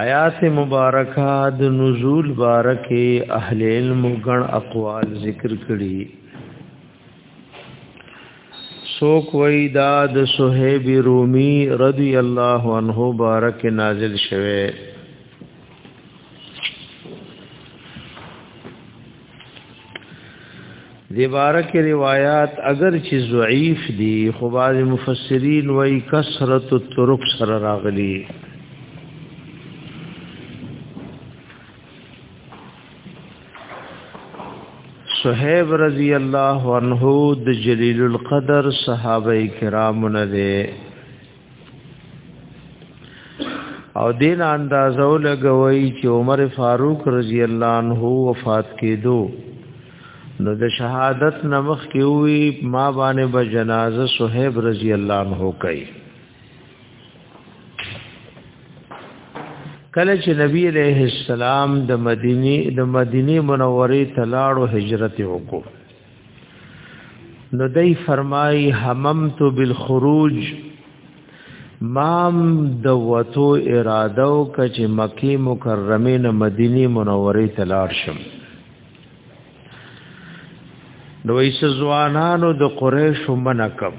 آیات مبارکه د نزول بارکه اهل علم غن اقوال ذکر کړي سوک وی دا د صہیب رومی رضی اللہ عنہ بارک نازل شوه دی بارک روایات اگر چې ضعیف دي خو بعض مفسرین وایي کثرت الطرق سره راغلي صہیب رضی اللہ عنہ د جلیل القدر صحابه کرام نه دی او دین اندازو لګوي چې عمر فاروق رضی الله عنه وفات کېدو نو د شهادت نمخ کې وی ما باندې به جنازه صہیب رضی الله عنه کوي کله چې نبی عليه السلام د مدینه د مدینه منورې تلاړو هجرت وکړو نو دی فرمای هممت بالخروج مام د وتو اراده او کچ مکی مکرمه نه مدینه منوره ته لاړ شم نو ایس ځوانانو د قریش منکم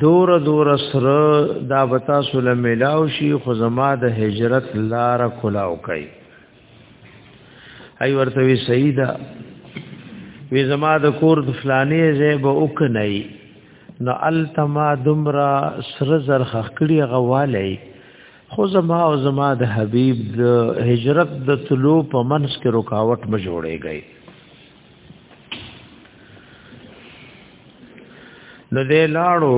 دور دور سره دا بتا سول ملاو شي خو زما د هجرت لار کلاو کوي ای ورته وی سیدا وی زما د کور د فلانې زه به وک نه نو التما دمرا سر زر خخکړی غوالی خو زما او زما د حبیب د هجرت د طلوع په منس کې رکاوټ مجوړې گئی نو دې لاړو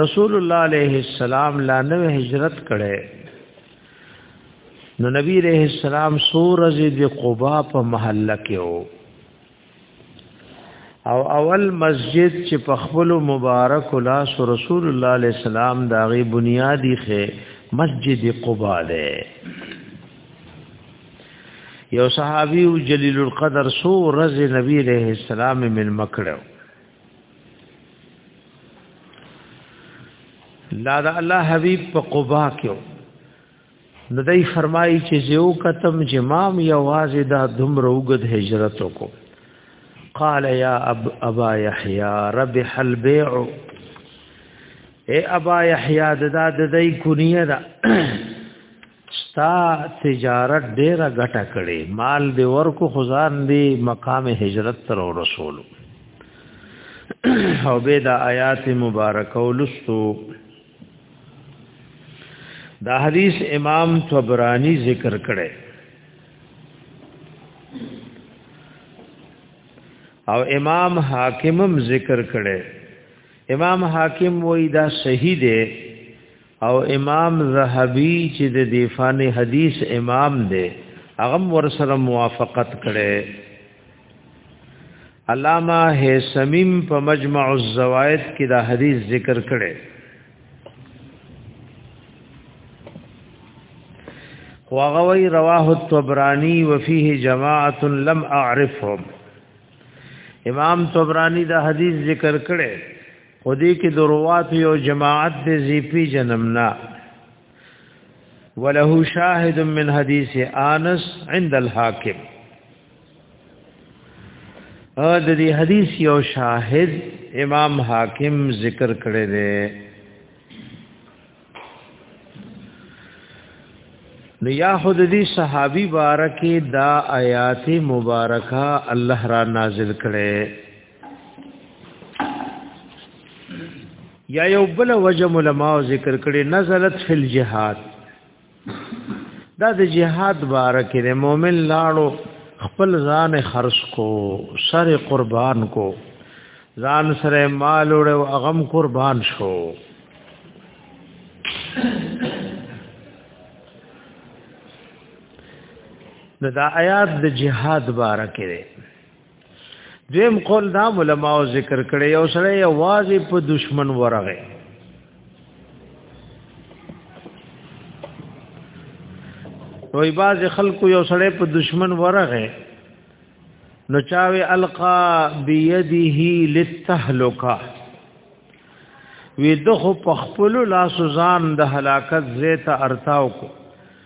رسول الله عليه السلام لا نو هجرت کړي نو نبی عليه السلام سورز دی قباء په محله کې او اول مسجد چې په خپل مبارک لاس رسول الله عليه السلام دا غي بنیادی خې مسجد قباء ده یو صحابي او جلیل القدر سو رز نبی علیہ السلام من مکړو لا دا الله حبیب په قبا کې نو دای فرمایي چې زیو کتم جمام یوازې دا دمر وګد هجرت کو قال یا اب ابا یحیی رب حل بیع اے ابا یحیی ددا دای کونیه دا ستا تجارت ډیره غټه کړي مال دی ورکو خزان دی مقام هجرت تر رسول او به دا آیات مبارکه ولستو دا حدیث امام طبرانی ذکر کړي او امام حاکمم ذکر کړي امام حاکم وای دا صحیح دی او امام زهبی چې د دیفان حدیث امام دی هغه ور سره موافقت کړي علامہ هیثمیم په مجمع الزوائد کې دا حدیث ذکر کړي وغوی رواه الطبرانی وفيه جماعت لم اعرفهم امام طبرانی دا حدیث ذکر کړي خو دې کې دروات یو جماعت دې زی پی جنمنا وله شاهد من حدیث انس عند الحاکم ا د دې حدیث یو شاهد امام حاکم ذکر کړی دی نو یا خود دې صحابي بارکه دا آیات مبارکه الله را نازل کړي یا یو بل وجم علماء ذکر کړي نزلت فی الجهاد دا د جهاد بارکه د مؤمن لاړو خپل ځان خرج کو سر قربان کو ځان سره مال او غم قربان شو دا آیات د جهاد بارکه دیم قول دا علماء ذکر کړي او سره یوازې په دشمن ورغه وای باز خلکو یو سره په دشمن ورغه نو چاوي القا بيديه للتهلكه وی دغه په خپل لاس ځان د هلاکت زیته ارتاو کو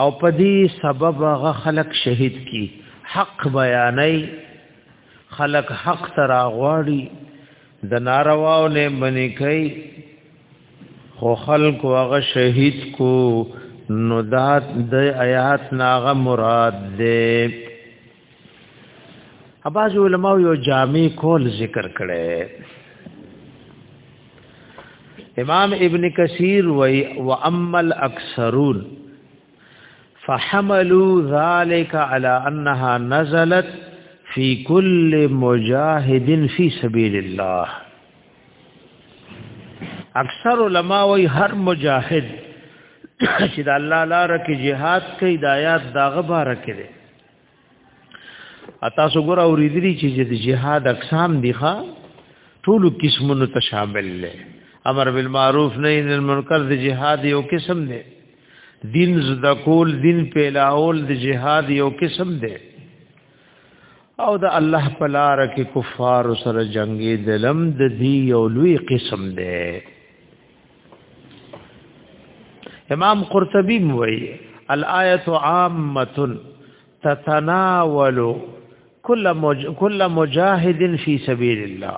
او په دې سبب غ خلق شهید کی حق بیانای خلق حق تر غواړي د ناروا او نه منی کوي خو خلق هغه شهید کو نو دات د آیات ناغه مراد ده اباز علماء یو جامع کول ذکر کړي امام ابن کثیر وی و اما الاکثرون فحملوا ذلك على انها نزلت في كل مجاهد في سبيل الله اکثر علما وی هر مجاهد چې د الله لپاره کې jihad کوي د آیات داغه بار کې اتا سو ګور او ریدلی چې د جهاد اقسام دی ښا ټول قسمونو ته شامل لې امر بالمعروف نهی عن المنکر د جهاد یو قسم دی دین زدا کول دین پیلاول د جهاد یو قسم دی او د الله په لار کې کفار سره جنگي دلم د دی یو لوی قسم دی امام قرطبی موي الایت عامه تتناول کل مج... کل مجاهد فی سبیل الله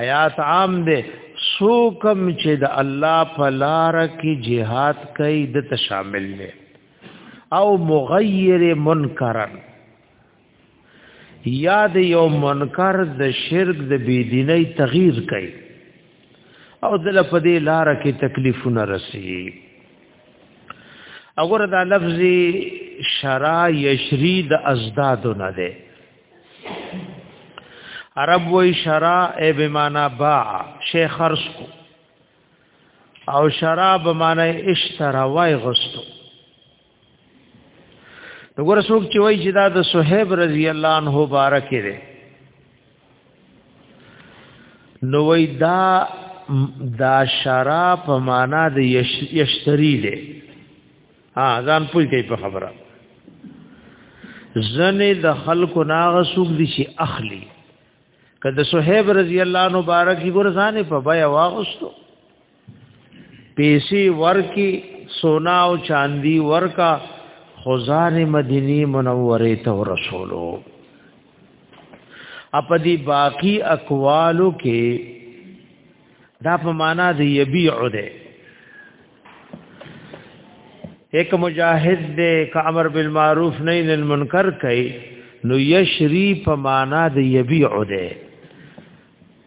آیات عام دي سوکم چې د الله په لار کې jihad کوي د شامل دي او مغیر منکرن یاد یو منکر د شرک د بيدینۍ تغییر کوي او دل په دې لار کې تکلیفونه رسي اگر دا لفظ شرا یشری د ازداد نه ده عرب وی شرا ای بمانا با شیخ خرص کو او شراب معنی اشترا وای غستو وګوره څوک چې وایي چې دا د صہیب رضی الله عنه مبارک دی نو وای دا دا شرا په معنا د یشتری دی ها ځان پوي کوي په خبره زنه د خلکو ناغه سوق دي شي اخلي کله صہیب رضی الله عنه مبارک ګور ځانه په بیا واغستو پیسې ورکی سونا او چاندی ورکا خزان مدینی منوره ته رسولو اپ دی باقی اقوالو کې دا په معنا دی یبیع ده ایک مجاهد دے کا امر بالمعروف نہیں للمنکر کئ نو یشری په معنا د یبیع ده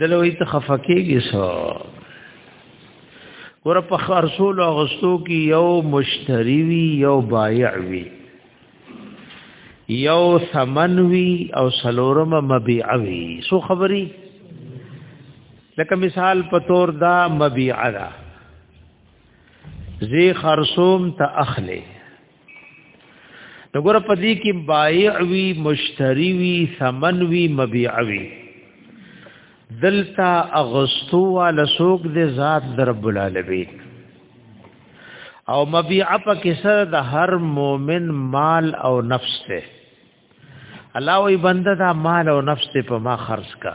دلوي ته خفقېږي سو ګور په خرصول او غستو کې یو مشتری وی یو بایع وی یو ثمن وی او سلورم مبيع وی سو خبري لکه مثال په تور دا مبيع را زی خرصوم ته اخلي دغه په دې کې بایع وی مشتری وی ثمن وی مبيع وی دلتا اغستو ول سوق دې ذات در رب العالمین او مبيع په کې سره د هر مؤمن مال او نفس ته الله وی بنده دا مال او نفس ته په ما خرج کا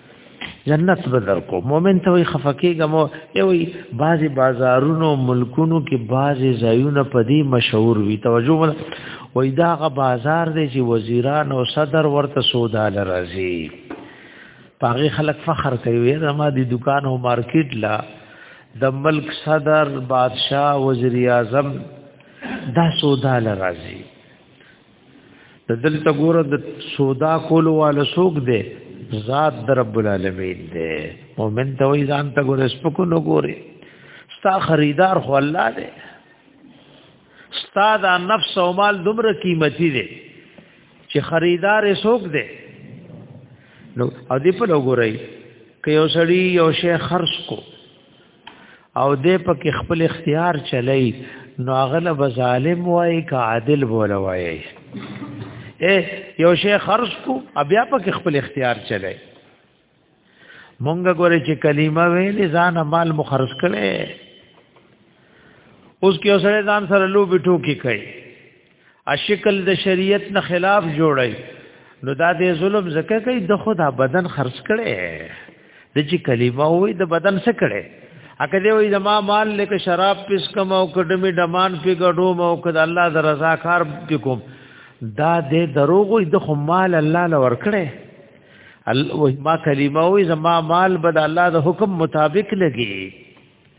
جنت بدر کو مؤمن ته وي خفقېګه مو یوي بعضي بازارونو ملکونو کې بعضي ځایونه پدی مشهور وي توجه ول وای دا غ بازار دی چې وزیران او صدر ورته سودا لرازي پاغي خلک فخر کوي زما دي دکان او مارکیټ لا د ملک صدر بادشاہ وزیر اعظم دا سودا لرازي د دلته ګوره د سودا کولو والا څوک دی ذات در رب العالمین دی مؤمن ته وی ځان ته ګوره سپکو نو ګوره ستا خریدار خو الله دی ستا دا نفس او مال دومره قیمتي دی چې خریدار څوک دی نو ادي په لګورای ک یو سړی یو شی خرج کو او دې پکې خپل اختیار چلی نو اغله بظالم وای کا عادل بول وای اے یو شی خرج کو بیا پکې خپل اختیار چلی مونږ ګوره چې کلمه ویلې ځان مال مخرج کړي اوس کې اوسره ځان سره لوبي ټوکی کوي اشکل د شریعت نه خلاف جوړي نو دا د ظلم زکه کوي د خدا بدن خرج کړي د چې کلمه وي د بدن څخه کړي اکه دی وای زما مال لکه شراب پیس کم او کډمی دمان پی ګډو مو کد الله د رضا کار پی کوم دا دې دروغ د خو مال الله لور کړي ما کلمه وای زما مال بد الله د حکم مطابق لګي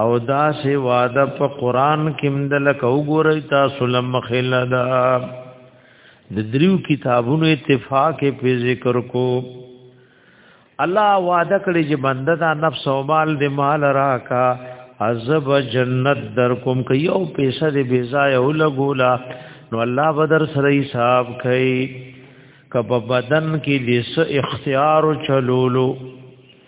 او دا سی وعده په قران کې مندل کو ګورئ تاسو لم خلا دا د دریو کتابونو اتفاق په ذکر کو الله وعده کړی چې بنده دا نفس او مال دې مال راکا عذاب جنت در کوم کې یو پیسې دې بے ځای او لګولا نو الله بدر سره حساب کوي کبه بدن کې دې اختیار چلولو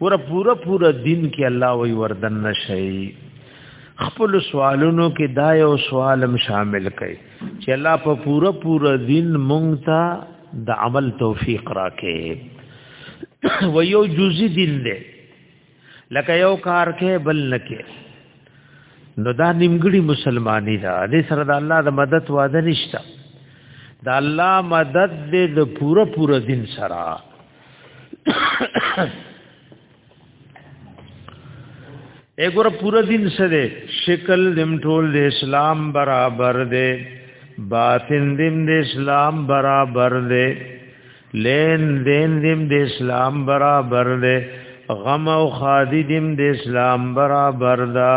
ور پورا پورا دین کې الله وی وردن نشي خپل سوالونو کې دا یو سوالم شامل کړي چې الله په پورا پورا دین مونږ ته د عمل توفیق راکې و یو جزئی دین دی لکه یو کار کې بل نکې نو دا نیمګړي مسلمانی دا دې سره د الله د مدد وعده نشته د الله مدد دې د پوره پوره دین سره اګور پوره دین سره شکل دم ټول د اسلام برابر دې باطن دم د اسلام برابر دې لین دین دیم د اسلام برابر دی غم او خادی دیم د اسلام برابر دا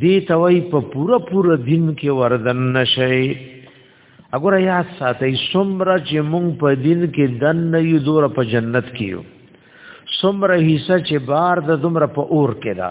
دی توي په پورا پورا دین کې وردن نشي اگر یا ساتي سمره چې مونږ په دین کې دن نه یو دور په جنت کې یو سمره حصہ چې بار د دمر په اور کې دا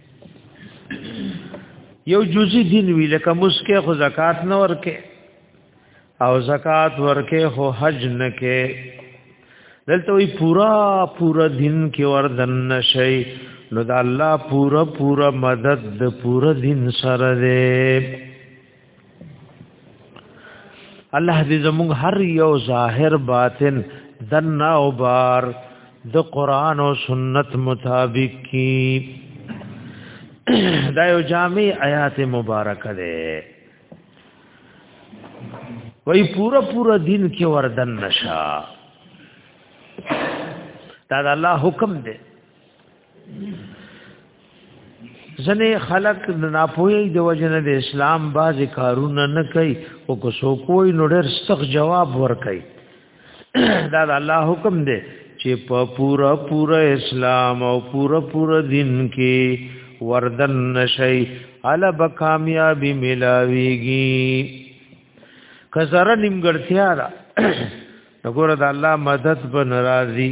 یو جزئی دین وی لکه مسکه خو زکات نه ورکه او زکات ورکه خو حج نه کې دلته وی پورا پورا دین کې وردن نشي نو د الله پورا پورا مدد د پورا دین سره دی الله دې زموږ هر یو ظاهر باطن دنا او بار د قران او سنت مطابق کی دا یو جامع آیات مبارکه ده وای پورا پورا دین کې وردن نشا دا د الله حکم دی ځنې خلق ناپوهي د وجنه د اسلام باز کارونه نه کوي او کو سو کوی نو ډېر سخت جواب ور کوي دا د الله حکم دی چې په پورا پورا اسلام او پورا پورا دین کې وردن نشي الا به کامیابی ملاويږي کزر نیمګړتیا را وګوره د الله مدد به ناراضي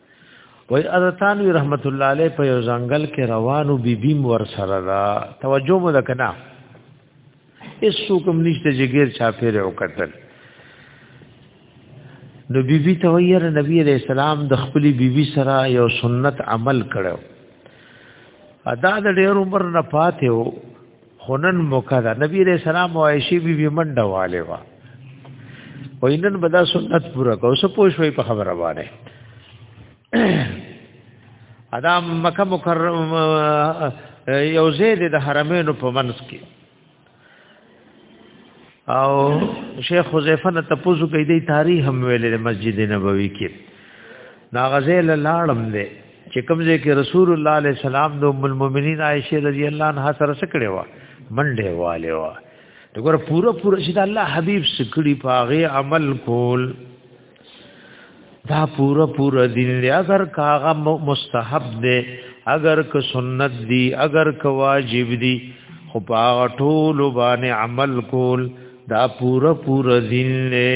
وای ارتانوی رحمت الله علیه په یو ځنګل کې روانو بیبیم ور سره را توجه مو وکنا اس کوم نشته جګیر چا پیر وکتل نو بیبی ته ویره نبی علیہ السلام د خپل بیبی سره یو سنت عمل کړو ادا د ډیر عمر نه پاتې وو خنن موقع ده نبی رسول سلام او عائشہ بی بی منډه والے وا وینن بدا سنت پورا کو سو پوښوي په خبره باندې ادا مکه مکرم یو زید د حرمینو په منځ کې او شیخ حذیفه نه تاسو کې دی تاریخ هم ویلې مسجد نبوي کې ناغزه لاړم دی چې کوم ځای کې رسول الله علیه السلام د ام المؤمنین عائشه رضی الله عنها سره سکړې و منډه والے و دغه پورا پورا چې الله حبیب سکړي پاغه عمل کول دا پورا پورا دین دی اگر کاغه مستحب دی اگر که سنت دی اگر که واجب دی خو پاغه ټول باندې عمل کول دا پورا پورا دین دی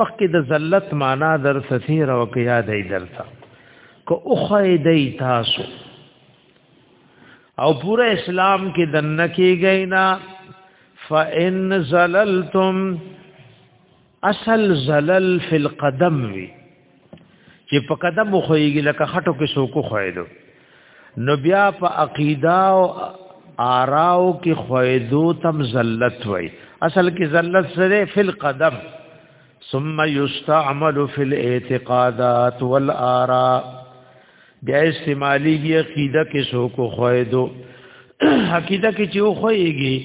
مخکې د ذلت معنا در سفیر او کې یاد ای درته کو اوخه دی تاسو او پورا اسلام کې دنه کېږي نه فإن زللتم اصل زلل فی القدم وی چې په قدم خوېږي لکه خټو کې سوکو خوېدو نو بیا په عقیده او آراو کې خویدو تم ذلت وای اصل کې ذلت سره فل قدم ثم یستعمل فی الاعتقادات والآراء بیا استعمالی کی عقیده کې سو کو خویدو عقیده کې چې و خوېږي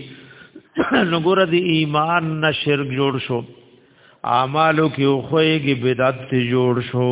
نو ګور دی ایمان نه شرک جوړ شو اعمالو کې و خوېږي بدعت جوړ شو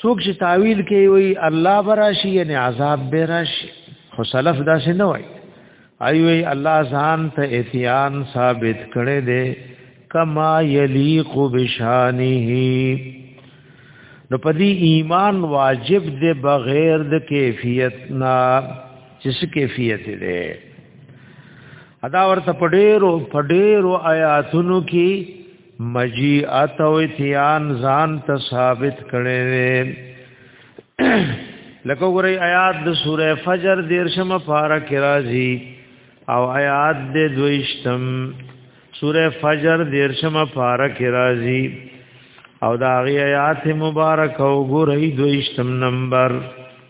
څوک چې تعویل کوي وي الله براشي یعنی عذاب به راشي خو سلف دا څه نه وای ایوي الله ځان ته اتیان ثابت کړي دي کما یلیق بشانه نو پدی ایمان واجب دی بغیر د کیفیت نا چس کیفیت دی ادا ورته پډېرو پډېرو آیاتونو کې مجیعت او اتیان ځان ته ثابت کړي لکه ګورې آیات د سوره فجر دیرشمه پارا کې راځي او آیات د دویشتم سوره فجر دیرشمه پارا کې راځي او دا غي آیات مبارک او ګورې دویشتم نمبر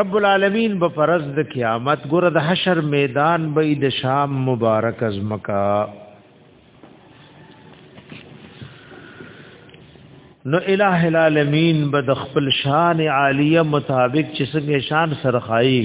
رب العالمین به فرض د قیامت ګور د حشر میدان به د شام مبارک از مکا نو الہ العالمین به د خپل شان عالیه مطابق چې څنګه شان سرخایي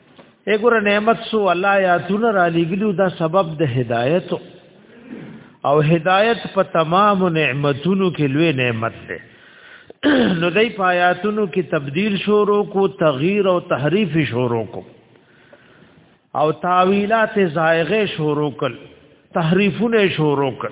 اګور نعمت سو الله یا تون را لګلو دا سبب د هدایت او هدایت په تمام نعمتونو کې لوی نعمت ده نو دای په آیاتونو کې تبديل شروع کو تغییر او تحریف شروع کو او تاویلات زائغه شروع کړ تحریفونه شروع کړ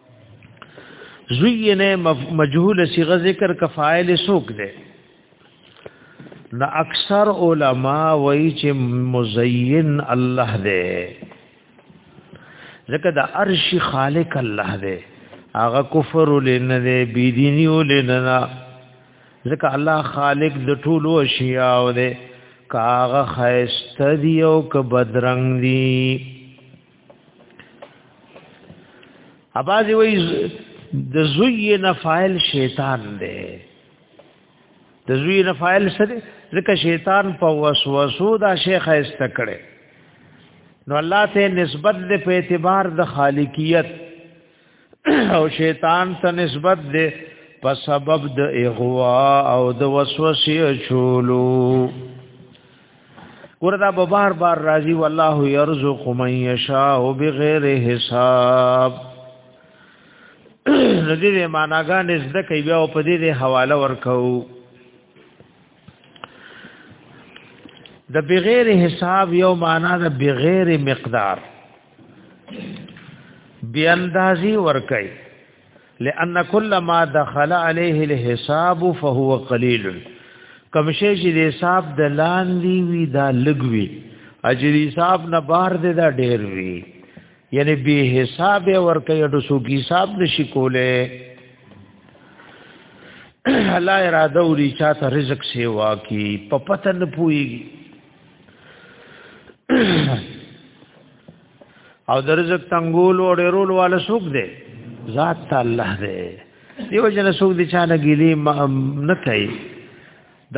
زوینه مجهول صيغه ذکر ک فاعل سوک ده نو اکثر علما وایي چې مزین الله ده ځکه د عرش خالق الله ده هغه کفر لنه ده بيدینی لنه ځکه الله خالق د ټولو اشیاء ده کاغه خیسته دی او ک بدرنګ دی اباځي وای د زوی نه فاعل شیطان دی د زوی نه فاعل څه دی ځکه شیطان په وسوسو دا شیخ است کړي نو الله ته نسبت د په اعتبار د خالقیت او شیطان ته نسبت ده په سبب د اغوا او د وسوسې چولو وردا به بار بار راضی والله يرزق من يشاء بغیر حساب ندی دې معناګان زده کوي بیا په دې دې حواله ورکو د بغیر حساب یو معنا د بغیر مقدار بی اندازي ورکي لأن كل ما دخل عليه الحساب فهو قليل کوم شی چې د حساب د لاندې وي دا لږ وي اجر حساب نه بار دی دا ډېر وي یعنی به حساب ورکه یډو سو کی حساب نشي کوله الله اراده وري چا ته رزق سیوا کی په پتن پويږي او درزق تنګول او ډیرول والا سوق دی ذات الله دی دیو جن سوق دی چانه ګیلی نه کوي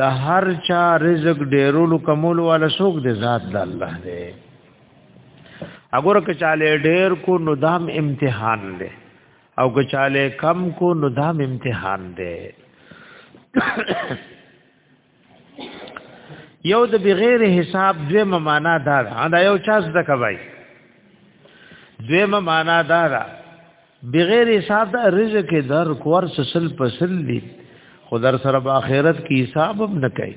د هر چا رزق ډیرول کمول والا سوق دی ذات د الله دی اګوره که چاله ډیر کو نو دام امتحان دی او که چاله کم کو نو دام امتحان دی یو د بغیر حساب دوی معنا دا ده دا یو چاس د کوي دوی معنا دا ده بغیر حساب د رزق در کور سل پسل دي خو در سره په آخرت کې حساب هم نه کوي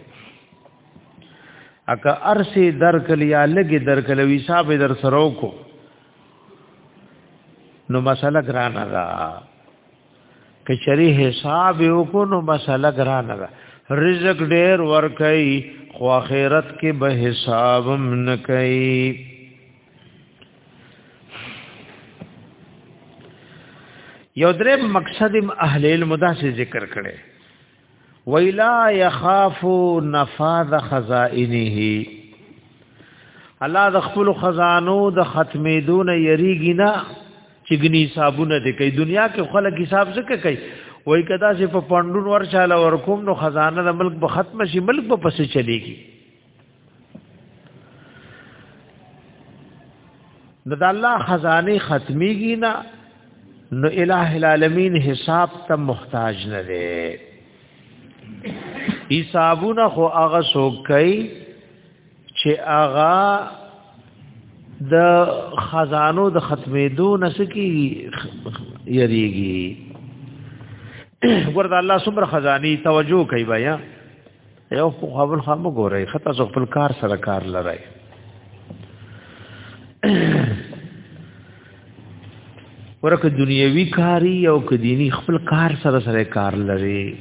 اکه ارسه در کلیا لګي در کلو حساب در سره کو نو مسله ګرانه ده کچری حساب یو کو نو مسله ګرانه ده رزق ډیر ور کوي خو اخرت کې به حساب نه کوي یو درې مقصد اهل علم دا ذکر کړي ویلا یخاف نفاذ خزائنه الله د خپل خزانو د ختمېدو نه یریږي نه چې ګنی حسابونه دې کوي دنیا کې خلک حساب څه کوي وای کدا چې په پندون ورچاله ورکوم نو خزانه د ملک به ختم شي ملک به پسې چلےږي نو د الله خزانه ختميږي نه نو الٰه العالمین حساب ته محتاج نه دی حسابونه خو هغه څوک کوي چې هغه د خزانو د ختمېدو نسکی یریږي ورته الله سبحانه خزانی توجه کوي بیا یو خو خپل خامو ګورای خطا زو خپل کار سره کار لرای ورکه دنیوي کاری او که دینی خپل کار سره سره کار لري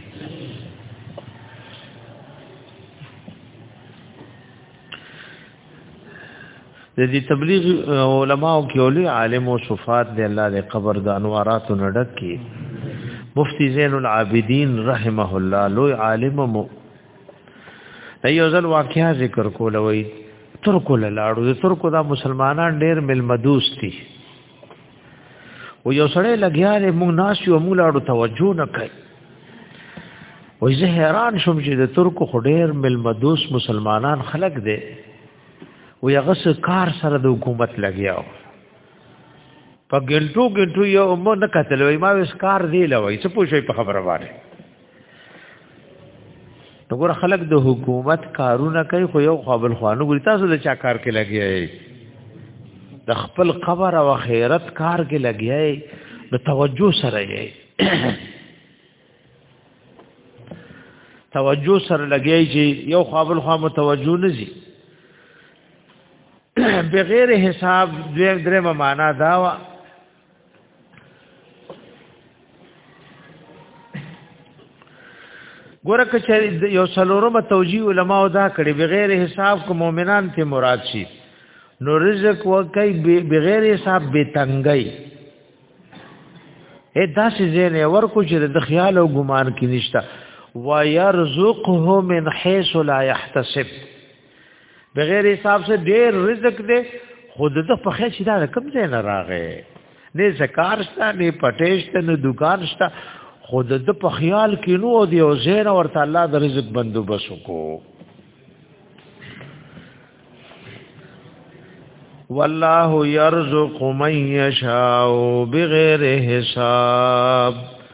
د دې تبلیغ علماو کې اولي عالم او صفات دی الله دې قبر د انوارات نډک کی مفتی زین العابدین رحمه الله لوی عالم مو ایو ځل واقعیا ذکر کول وای ترکو لاړو ترکو دا مسلمانان ډیر ملمدوس دي و یو سړی لګیا دی موږ ناس یو موږ لاړو توجه نه کوي و زه حیران شوم چې د ترکو خو ډېر ملمدوس مسلمانان خلق دی و هغه څه کار سره د حکومت لګیا و په ګنټو ګنټو یو مو نه کتل وای ما وس کار دی لوي څه پوښي په خبره باندې وګوره خلک د حکومت کارونه کوي خو یو خپل خوانو ګوري تاسو د چا کار کې لګیای د خپل قبر او خیرت کار کې لګیای د توجه سره یې توجه سره لګیای چې یو خپل خوا متوجه نه زی بغیر حساب دویم درمه معنا دا وا ګوره که چې یو سلورمه توجیه علما دا کړي بغیر حساب کو مؤمنان ته مراد شي نو رزق وکي بغیر حساب به تنګي اې داسې زین ور کو چې د خیال او ګمان کې نشتا ويرزقه من حيث لا يحتسب بغیر حساب سے ډیر رزق دے خود د په خې چې دا کم ځای نه راغې نه زکار شته نه پټېشت نه دکان شته خود د په خیال کې نو دی او زین ورته الله د رزق بندوبس کو والله يرزق من يشاء بغیر حساب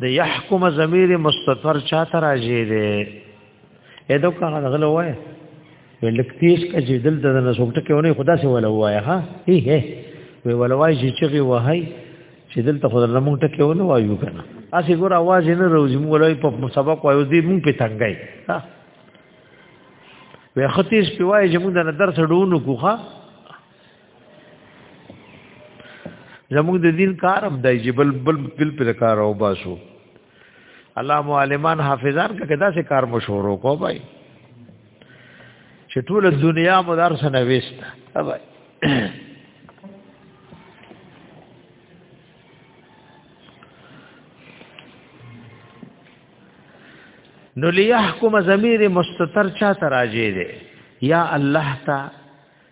د يحكم ضمير مستتر چاته راځي دي اېدو کغه غلو وای ولکتیش کجې دلته د نسوکټه کې ونه خدا سي ولا وای ها هي هي وی ولا وای چې چغي وای چې دلته خدای له مونږ ټکه ونه وایو کنه اسی ګور आवाज نه روزي مونږ ولای په سبق وایو دې مونږ په تنګای ها وی ختیش په وای چې مونږ د درس ډونو کوخه زموږ د دین کار هم دی چې بل بل بل پر کار او باسو الله معلمان حافظان کړه دا سه کار مشورو کو بای چې ټول دنیا مدار سره وېست بای نو لیحکم ضمیر مستتر چا تراجه دی یا الله تا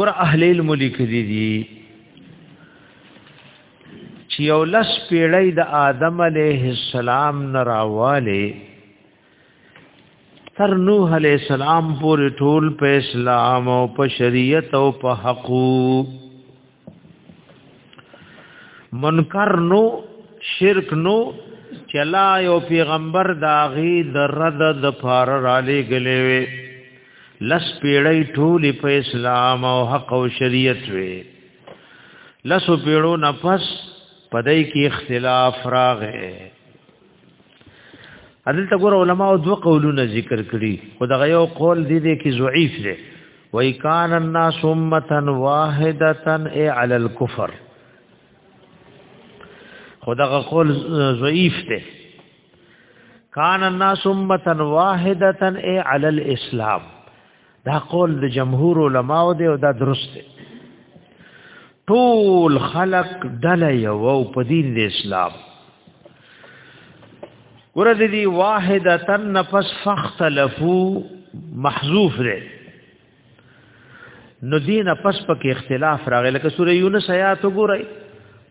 ور اهل علم لیکلي دي چې یو لس پیړۍ د آدم علیه السلام نه راواله تر نوح علیه السلام پورې ټول په اسلام او په شریعت او په حقوق منکر نو شرک نو چلا یو پیغمبر داغي د رد د فار را لګلې وي لس پیړی ټول په اسلام او حق او شریعت وي لس پیړو نفس پدای کی اختلاف راغې عدل ته ګور علما او دوه قولونه ذکر کړي خو دغه یو قول دی دی کې ضعیف دی وای کان الناس امه واحده ای علی الكفر خدغه قول ضعیف دی کان الناس امه واحده ای علی الاسلام دا قول د جمهور علماو دی او دا درست دی ټول خلق دل یو او په دین د اسلام ورته دی واحدتن نفس فختلفو محذوف دی نو دینه پس پکې اختلاف راغی لکه سوره یونس آیات وګورئ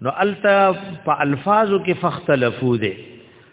نو التا په الفاظو کې فختلفو دي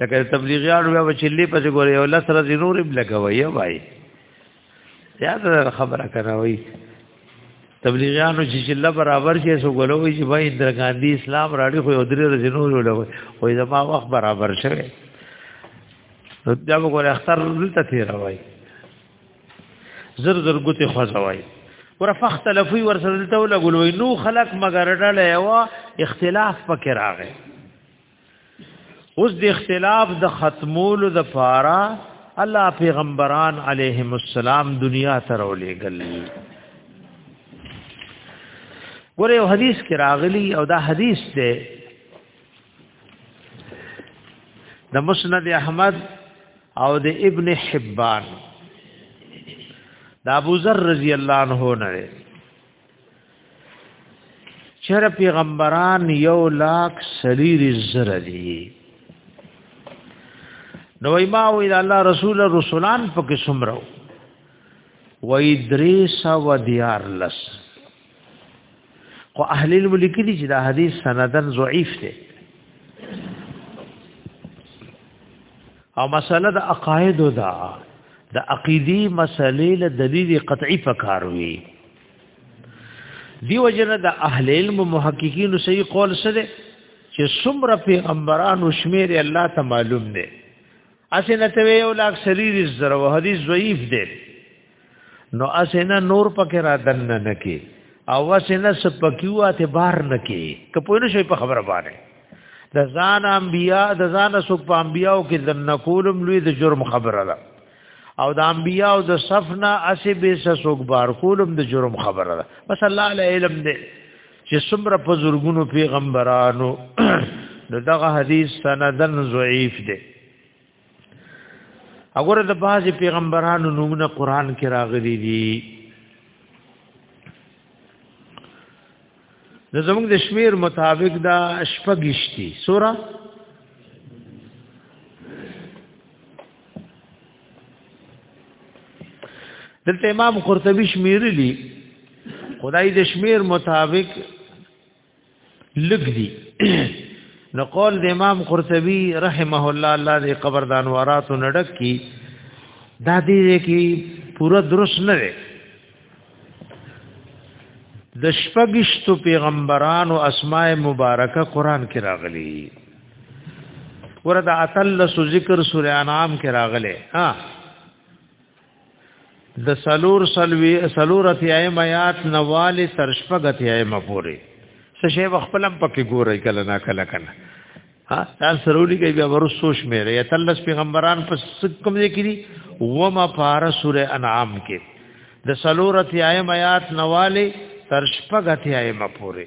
لکه تبلیغیانو بیا چې لې پسې ګورې یو لس ورځې نورې هم لګوي وایي یاد خبره کوي تبلیغیانو چې چې الله برابر شي سو ګلوي چې وایي اندرا ګاندي اسلام راړي خو یو درې ورځې نور ولوي خو دا ما وخت برابر شوی نو دا وګوره اختر دلته تیر وایي زر زر ګوتې خوځه وایي ورفخت لفوی ورسره دلته ولګول وي نو خلق مگر ډله یو اختلاف پکې راغی اوس د اختلاف د ختمولو د فارا الله پیغمبران علیهم السلام دنیا ته راولېګل ګوره یو حدیث کې راغلی او دا حدیث دی د مسند احمد او د ابن حبان دا ابو ذر رضی الله عنه نه چر پیغمبران یو لاک سلیری زر دی نو ما وی الله رسول رسولان پکې سمرو وی دریس و دیار لس خو اهل الملک دي چې دا حدیث سندن ضعیف دی او مسله د عقاید دا د عقیدی مسلې له دلیل قطعی پکار وی دیو جن د اهل علم محققین صحیح قول سره چې څومره پیغمبرانو شمیر الله ته معلوم دی اسنه ته یو لاک سری زره حدیث ضعیف دی نو اسنه نور پکې را دن نه کې او وسنه سپکیو ته بار نه کې کپوی نه شي په خبره باندې د ځان انبیا د ځان سو په انبیاو کې د نقولم لوی د جرم خبره ده او د انبیاو د صفنا اسی به سوګ بار کولم د جرم خبره ده بس الله علی علم دې چې څومره په زورګونو پیغمبرانو نو دغه حدیث سندن ضعیف دی اگر د بعض پیغمبرانو نومونه قران کې راغلي دي د زموږ د شمیر مطابق دا شپږشتي سوره دلته امام قرطبي شمیرلی خدای د شمیر مطابق لګ دي نو قول د امام قرطبي رحمه الله الله دې قبر د انوارات نډک کی دا دې کی پورا درست نه دی د شپږشتو پیغمبرانو اسماء مبارکه قران کې راغلي ورته اتل سو ذکر سورہ انعام کې راغلي ها د سلور سلوی سلورت ایم آیات نواله تر شپږت ایم پورې څه شی خپلم پکې ګورای کله نا کله کله ها تاسو سرولې کې بیا ورو سوچ مې رې تلس پیغمبران پس کوم دې کړي و ما پار سوره انعام کې د سلورت ایم آیات نواله تر شپږت ایم پورې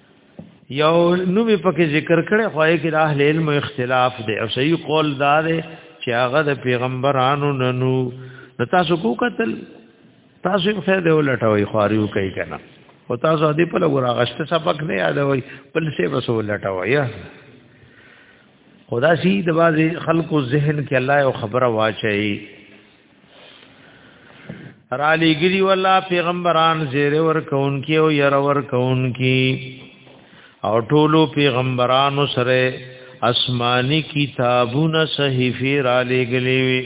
یو نو می پکې ذکر کړي خو یې کې اهل علم اختلاف دی او صحیح قول دا دی چې هغه د پیغمبرانو ننو د تاسو کو قتل تاسو یې خیر دی ولټوي خواریو کوي کنه او تاسو دې په لور غشت سبق نه یادوي بل څه بس ولټوي خدا سي د باز خلکو ذهن کې الله یو خبره واچي را لګلی ولا پیغمبران زیر ور کون کی او ير ور کون کی او ټولو پیغمبرانو سره آسمانی کتابونه صحیفه را لګلی وی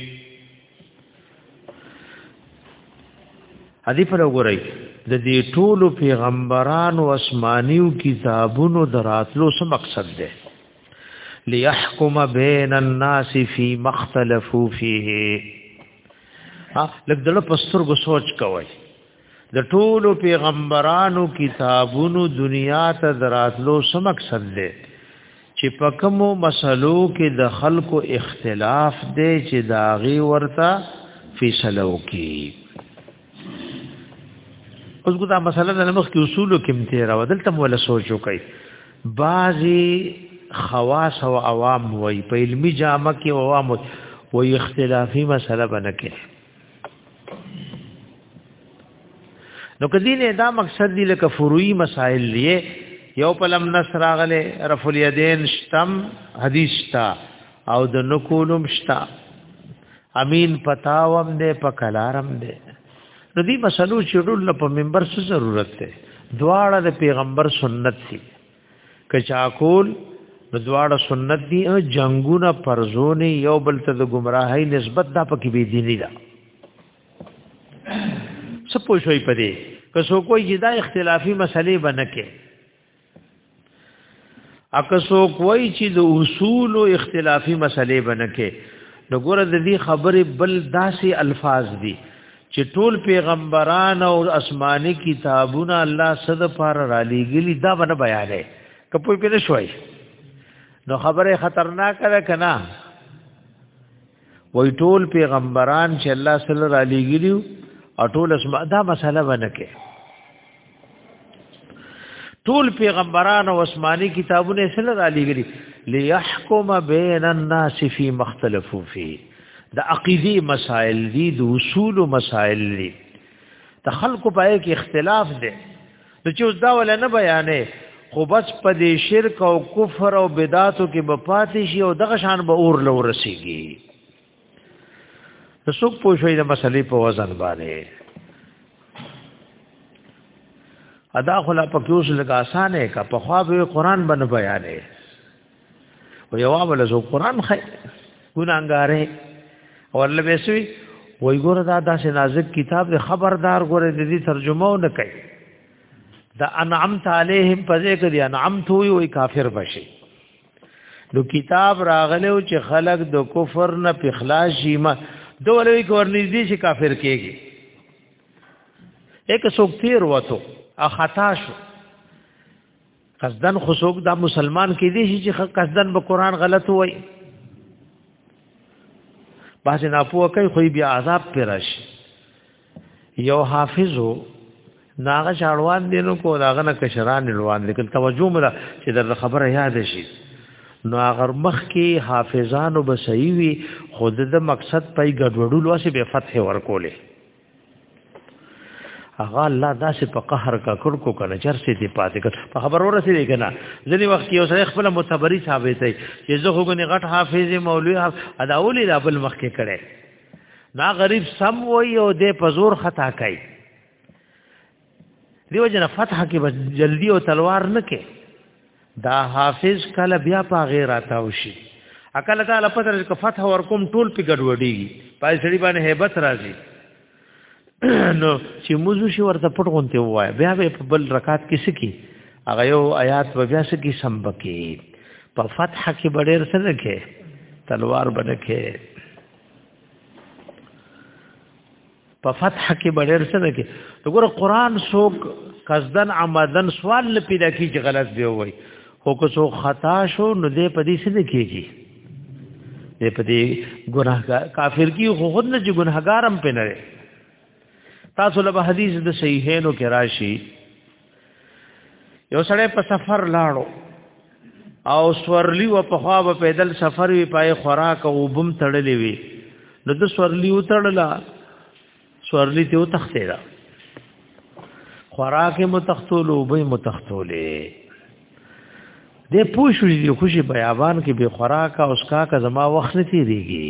ادي پر وګورئ د دې ټولو پیغمبرانو آسمانیو کتابونو دراتلو څه مقصد ده ليحكم بين الناس في مختلفو فيه لکه دلته پسترګو سوچ کوي د ټولو پیغمبرانو کتابونو دنیا ته دراتلو سم مقصد دی چې په کومو مسلو کې د خلکو اختلاف دی چې داغي ورته فیصله وکړي اوس ګوتا مسله د مخ کې اصولو کې متیر او دلته مولا سوچ وکي بعضي خواص او عوام وای په علمي جامه کې عوام وای اختلافي مسله بنکې نو کدی نه دا مقصد دی لکه فروعي مسائل لیه یو پلم نصر اغله رفع الیدین شتم حدیث تا او د نکولم شتا امین پتاوم دې په کلارم دې نو دې مسلو چړول په منبر څه ضرورت ده دواړه د پیغمبر سنت سي کچا کول دواړه سنت دي او جنگونه پرزونه یو بل ته د گمراهۍ نسبت دا پکې بي دي نه سپو شوي پدې که څوک یې دا اختلافي مسلې بنکه اکسو کوئی چې د اصول او اختلافي مسلې بنکه نو ګوره د دې خبرې بل داسې الفاظ دي چې ټول پیغمبران او آسماني کتابونه الله صد پر را لېګلي دا باندې بیان دی کپوی پینې شوي نو خبره خطرناک ده کنه وای ټول پیغمبران چې الله صلی الله علیه وسلم او ټول اسما دا مسله ونکه ټول پیغمبران او آسماني کتابونه صلی الله علیه وسلم ليحكم بين الناس في مختلفو فيه د عقيدي مسائل دي د اصول مسائل دي تخلق پای کې اختلاف دي نو چې اوس دا ول نه بیانې خو بس په دې شرک او کفر او بدعاتو کې به پاتې شي او دغه شان به اور لو رسیږي نو څوک پوښوي د مسلې په وزن باندې ادا خلا په کیوس لګا اسانه کا په خوا به قران باندې بیانې او یو اول زو قران خې ګناګارې او الله به سوي وای ګور دا داسې نازک کتاب دی خبردار ګور د دې ترجمه نه کوي دا انعمت علیهم پځې کړي انعمت وي وای کافر بشي نو کتاب راغله او چې خلق د کفر نه پخلاص شي ما دولوي کورنۍ دي چې کافر کېږي یک څوک تیر وته ا خطا شو قصدن خو څوک دا مسلمان کې دي چې قصدن به قران غلط وای باز نه پوه کوي خو بیا عذاب پرش یو حافظو ناغه شاړوان دینو کو داغه نه کشران روان لیکل توجه مله چې در خبره یاد شي نو هغه مخ کې حافظانو بسوي خود د مقصد پي ګډوډول واسه به فتح ورکولې هغه الله داسې په قهر کا کړ کو کنه چر سي دی پاتې کړ په خبرو رسیدې کنه ځنی وخت یو سره خپل متبری ثابت دی چې زه هوګنې غټ حافظ مولوی ادا اولی لا بل مخ کې کړي نا غریب سم وای او دې په زور خطا کوي دیو جن فتح کې بس جلدی او تلوار نه کې دا حافظ کله بیا په غیر آتاو شي اکل تعالی پتر ک فتح ور کوم ټول په ګډوډي پای سړي باندې hebat راځي نو چې موضوع شي ورته پټ غونته وای بیا به په بل رکعت کې سکی هغه یو آیات به بیا سکی سمبکی په فتح کې بډیر سره کې تلوار بنکه په فتح کې بډر سره کې ته ګوره قران څوک قصدن عمدن سوال نه پیدا کیږي غلط دی وای خو که څو خطا شو نو دې په دې سره کېږي دې په دې ګناهګار کافر کی خو خود نه چې ګناهګارم پې نه تاسو له حدیث د صحیحینو کې راشي یو سړی په سفر لاړو او سورلی و په خوا په پیدل سفر وی پای خوراک او بم تړلې وی نو د سورلی و تړلا سورلی ته تختې را خوراک متختول او به متختولې د پوښوي خوشي بیابان کې به خوراک او اسکا کا زما وخت نه تیریږي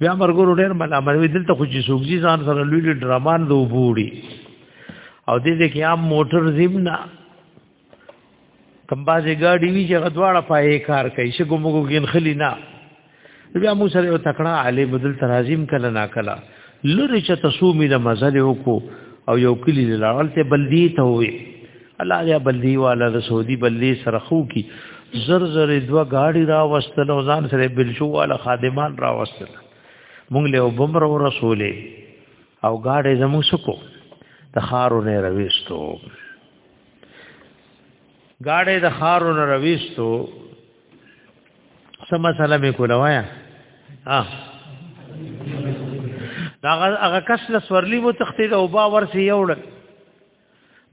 بیا مرګور ډېر ملامت وي دلته خو چې سوګزي ځان سره لوی لوی ډرامان دو بوړي او دې دې کې عام موټر زمنا کم بازي ګاډي وی چې غدواړه پای کار کوي چې ګمګو ګین خلی نه بیا مو سره یو تکړه عالم بدل ترازیم کله نا کله لری چې تاسو مې د مزل وکړو او یو کلی لاړ ته بلدی ته وي الله دې بلدی والا د سعودي بلدی سره خو کی زر زر دوا گاډي را وستل او ځان سره بلشو والا خادمان را وستل مونږ له وبمر او رسولې او گاډي زمو سکو د خارو نه رويستو گاډي د خارو نه رويستو سم مسله مې کوله وایا اه دا هغه کس لسورلی مو تختید او با ورسې یوړل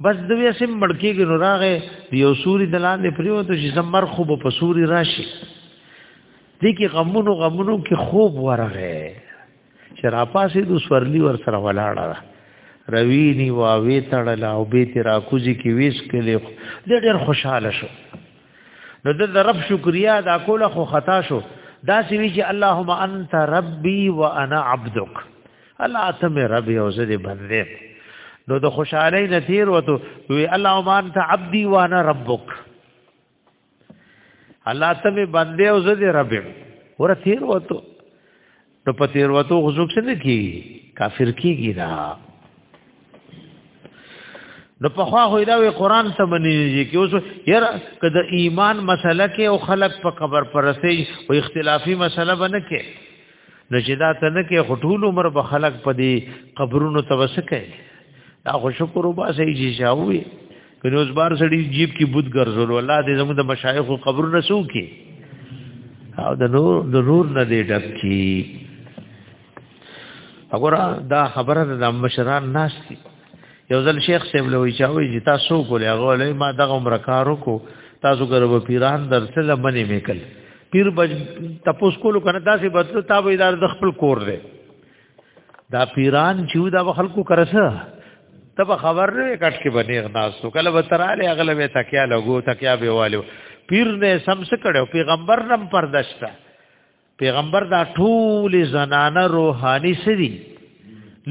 بس دوی سم مړکیږي نو راغې یو سوري د لاندې پریوته چې زمر خو په سوري راشي دې کې غمونو غمونو کې خوب ورغه چې را پاسې د سورلی ور سره ولاړه روینی واوی تړل او به تیر اکوزي کې ویس کړي دې ډېر خوشاله شو نو د رب شکریا دا کوله خو خطا شو دا سوي چې اللهم انت ربي وانا عبدک الله ته مې رب یو ځدې بندې نو د خوشحالۍ نه تیر وته وی الله مان ته عبدي وانا ربک الله ته مې بندې او ځدې رب ور تیر وته نو په تیر وته غزوک څه نه کی کافر کیږي نه نو په خوا خو دا وی قران ته باندې کې اوس یاره کله ایمان مسله کې او خلق په قبر پرسي او اختلافي مسله بنه کې نو چې دا ته نه کې خټول عمر به خلق په دې قبرونو توسکه دا خو شکر وبا سي چې شاوي کنه اوس بار سړي جیب کې بوت ګرځول الله دې زموږ د مشایخ او قبر نسو کې او د نور د نور نه دې ډک کی وګوره دا خبره د مشران ناشتي یو ځل شیخ صاحب لوي چا وی چې تاسو ګولې هغه له ما دغه عمر کارو کو تاسو ګرو پیران درسله منی میکل پیر بج تپوس کولو کنه تاسو بدلو تا به اداره د خپل کور دی دا پیران چې دا خلکو کرسه تب خبر نه کټ کې بنیغ ناس تو کله به تراله اغله به تکیا لګو تکیا به والو پیر نه سم څه کړو پیغمبر نم پردشتا پیغمبر دا ټول زنانه روحاني سری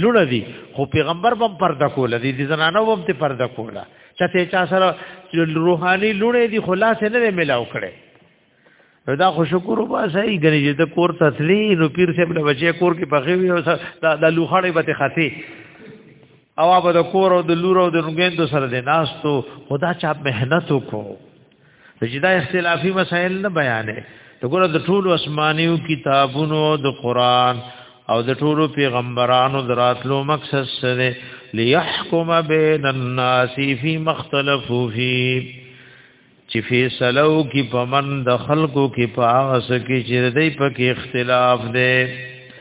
لونه دي خو پیغمبر بم پرده کوله دي زنانه وب ته پرده کوله چته چا سره روحاني لونه دي خلاص نه ملاو کړي دا خو شکر وبا سي غني چې د کور تسلی نو پیر صاحب له بچي کور کې پخې وي او دا د لوخړې به ته خاطي او به د کور او د لور او د رنګیندو سره د ناستو خدا چا مهنت وکړو چې دا اختلافي مسائل نه بیانې ته ګوره د ټولو اسمانیو کتابونو د قران او د ټولو پیغمبرانو دراتلو مقصد سره ليحكم بين الناس في مختلفو فيه چې فیصلو کې پمن د خلکو کې پاغس کې چې دې پکې اختلاف دی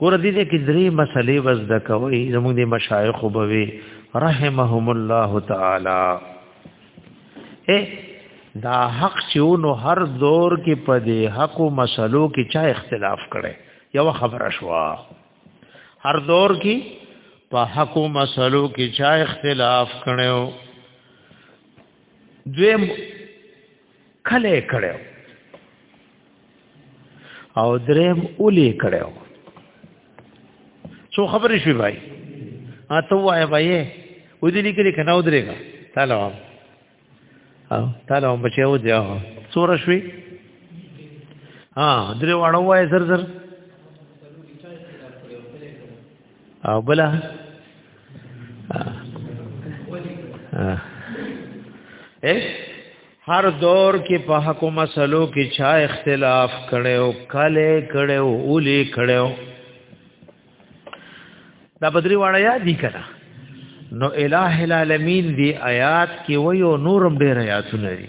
ګور دې دې کې درې مسلې وز د کوي زموږ د مشایخ وبوي رحمهم الله تعالی اے دا حق چې نو هر دور کې په دې حق او مسلو کې چا اختلاف کړي یو خبره شوا هر دور کې په حق او مسلو کې چا اختلاف کړي دویم کله یې کړو او دریم اولی کړو څو خبرې شوې بای ا ته وای بای و دې لیکلې کنه او درېګا تعالی او تعالی هم بچو دی هغه څور شوې ها درې واړو وای زر زر او بل هر دور کې په حق مسلو کې چا اختلاف کړو کله کړو اولی کړو دا بدري واړه یاد دي کړه نو الٰه العالمین دی آیات کې ویو نورم ډېر آیاتونه دي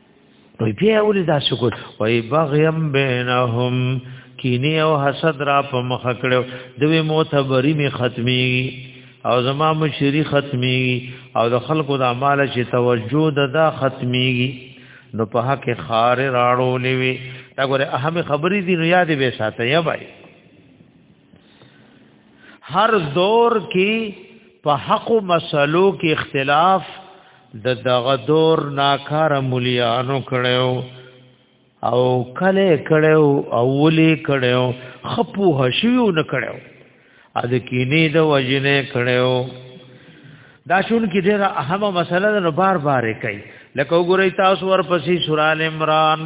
وی بیا ولې دا شکر وی بغیم بینهم کینه او حسد را په مخ کړو دوی معتبری می ختمی او زما مشری ختمی او د خلکو د اعمال چې توجه د دا ختمی نو په حق خار راړو لوي دا ګوره اهم خبرې دي نو یاد به ساته یا بای هر دور کې په حق او مسلو کې اختلاف د دغه دور ناکاره مليانو کړو او کله کړو او ولي کړو خپو هشيو نه کړو ا د کینې د وجنه کړو دا شون کې ډېر اهمه مسله ده نو بار بار کوي لکه وګورئ تاسو ورپسې سورال عمران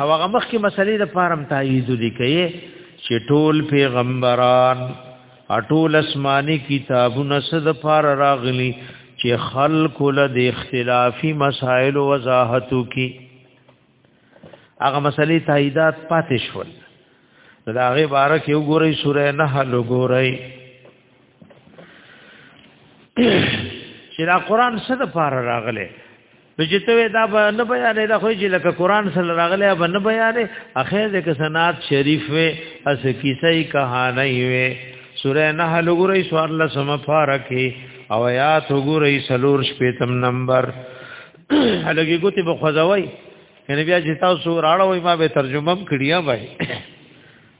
او هغه مخکې مسلې د فارم تایید لیکي چې ټول پیغمبران اټول اسماني کتابونه صد فار راغلي چې خلق له د اختلافي مسائل وضاحتو کی هغه مسلې تاییدات پاتې شول دا هغه بارک یو ګورې سورې نه حل ګورې چې دا قران صد فار راغله نو چې ته دا به نه بیانې دا خو چې لکه قران سره راغلی به نه بیانې اخر د کسنات شریف و اس کیسه یې کہانی و سورہ نحل وګورئ سوار الله سم فارکه او آیات وګورئ سلور شپیتم نمبر هلګي ګوتې به خوځوي یعنی بیا چې تاسو راړوي ما به ترجمه هم کړیا وای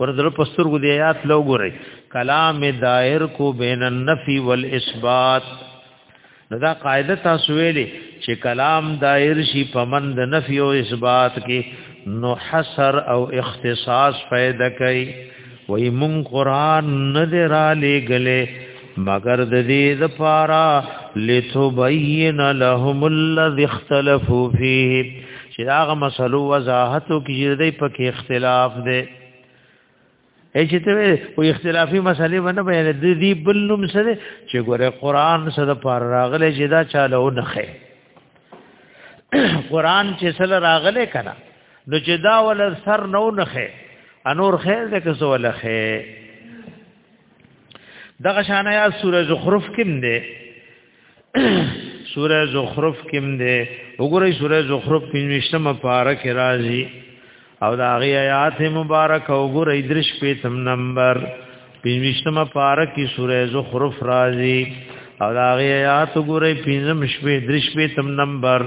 ور در پستر غو دی آیات لو ګورئ کلام دائر کو بین النفی والاثبات نو دا قاعده تاسو ویلې چې کلام دائر شي پمند نفی او اثبات کې نو حصر او اختصاص پیدا کوي وای مون قران نه درا لګلې مگر د دې د پارا لتبین لهم الذی اختلفوا فیه چې هغه مسلو وضاحت او کې دې په کې اختلاف دی چې ته او اختلافي مسلې باندې بیان دي دی بل نوم سره چې ګوره قران سره پر راغله چې دا چاله ونخه قران چې سره راغله کړه نو چې دا ول سر نو نخه انور خیر دې که سو لخه دغه شان یا سوره زخرف کې ده سوره زخرف کې ده وګورئ سوره زخرف په نشمه پارک راځي او دا غي آیات مبارک وګورئ درش په تم نمبر په نشمه پارک کې سوره زخرف راځي او دا غي آیات وګورئ په نشمه درش په تم نمبر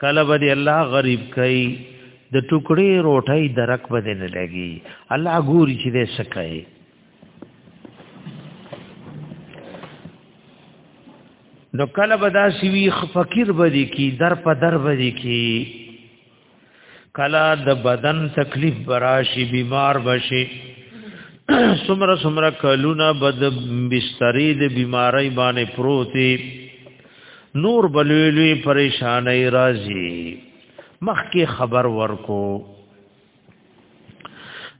کله به دی الله غریب کوي د ټوکړې روټۍ درک به نه لګي الله ګوري چې دې سکای نو کله به دا سوي فقیر به دي کی در په در به دي کی کلا د بدن تکلیف براشي بیمار بشي سمره سمره کلونه بد بسترې د بیماری باندې پروتي نور بلوی لوی پریشانې راځي مخکې خبر ورکو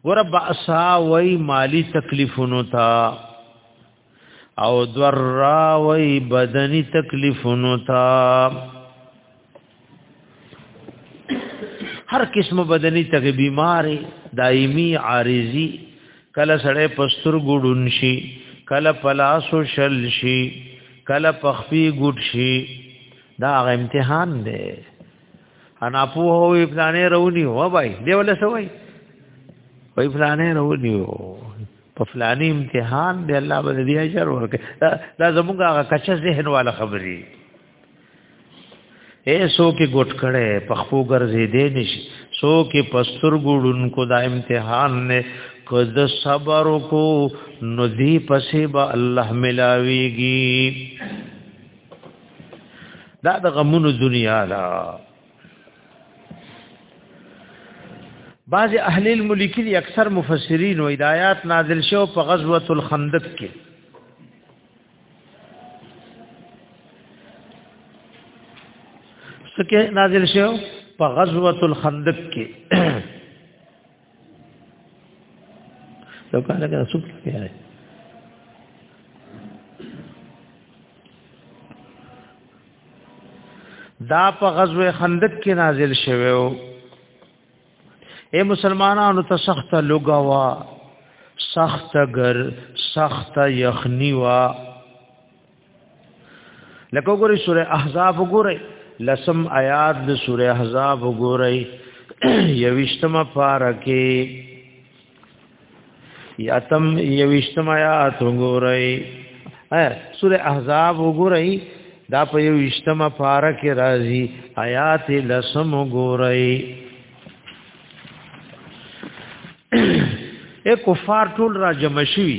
ورب اسا وای مالی تکلیفونو تا او ذرا وای بدنی تکلیفونو تا هر قسم بدني تغي بیماری دایمي عارضی کله سړی پستر ګډون شي کله پلاسو شل شي کله پخپی ګډ شي دا غ امتحان دی انا په هو ابنانه رونی هو بای دی ولا سوای په ابنانه رونی هو په فلانی امتحان دی الله باندې دی اجر ورکړي دا زمونږه کچه ذهن والا خبري اے سو کې ګټ کړي په خپو ګرځې دې نشي سو کې پستر ګړون کو دا امتحان نه کد صبر کو ندی پسې با الله ملاويږي دا د غمونو دنیا دا بعض اهل الملک دي اکثر مفسرین و ہدایات نازل شو په غزوه الخندق کې سکه نازل شو په غزوه الخندق کې لو کان لګا سوق کې آئے دا په غزوه خندق کې نازل شوه اے مسلمانانو ته سخت لګوا سخت ګر سخت یخنی وا لکه ګوري سوره احزاب ګوري لسم آیات د سوره احزاب ګوري یوشتمه پارکه یاتم یوشتم آیات وګورئ سوره احزاب وګورئ دا په یو اجتماع پارا کې راځي آیات لسم ګورئ اے کفار ټول را جمع شوي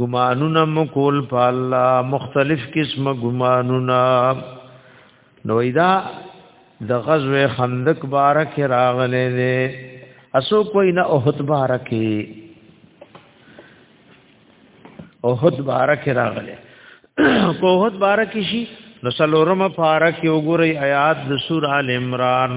ګمانونه مکول په الله مختلف قسمه ګمانونه نو دا د غزوه خندق بارک راغله ده اسو کوئی نه اوحد بارکه اوحد بارک راغله کوحد بارک شي نو سلورم پارک وګورئ آیات د سور ال عمران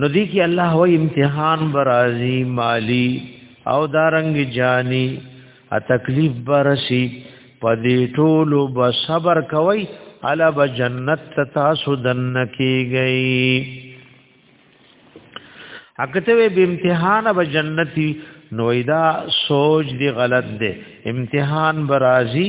نو دی کی الله و امتحان برازی مالی او دارنګ جانی ا تکلیف برسی پدی ټول به صبر کوي الا به جنت تاسو دن کیږي حقته به امتحان به جنتی نویدا سوچ دی غلط دی امتحان برازی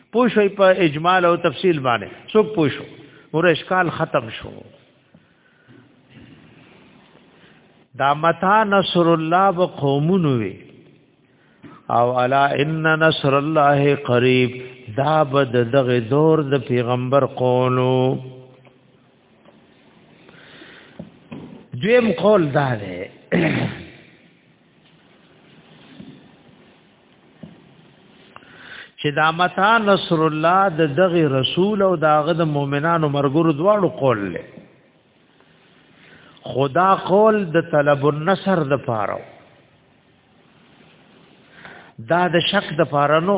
پوښوي په اجمال او تفصیل باندې څوک پوښو ور اشکال ختم شو دا متا نصر الله و قومونو وی او الا ان نصر الله قریب دا بد دغه دور د پیغمبر قولو دویم قول دا ده چې دا متا نصر الله د دغه رسول او داغه د مؤمنانو مرګرو دواړو قول له خدا قول د طلب النصر د پاره دا د شک د پاره نو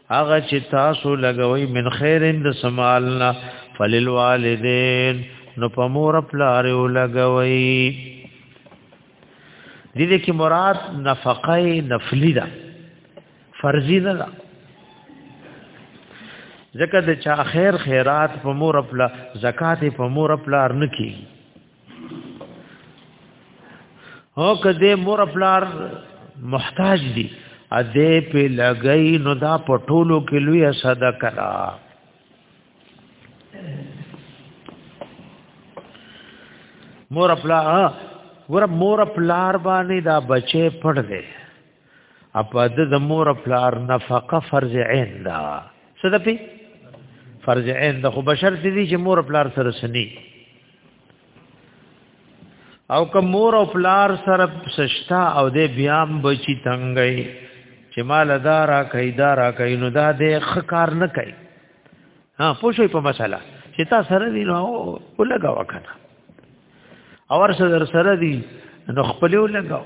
هغه چې تاسو لګوي من خیرن د سمالنا فللوالدین نو په مور پلار یو لګوي د دې کې مراد نفقه نفلی ده فرضی نه ده ځکه د چا خیر خیرات په مور خپل زکات په مور خپل ارنکی او کده مور پلار محتاج دي ا دې په لګئی نو دا پټولو کې لوی صدقه را مور پلار ور مور پلار باندې دا بچي پړ دې اپا د د مور پلار نفقه فرض عین دا څه د پی فرض عین د خو بشر دي چې مور پلار سره سني او که مور او پلار سره سشتا او د بیا بچی تنګي چې مال دارا کیدا را کینو دا د خکار نه کوي ها پوښي په مسله چې تا سره دی نو ولګا وکنه اور څه در سره دي نو خپلو لګاو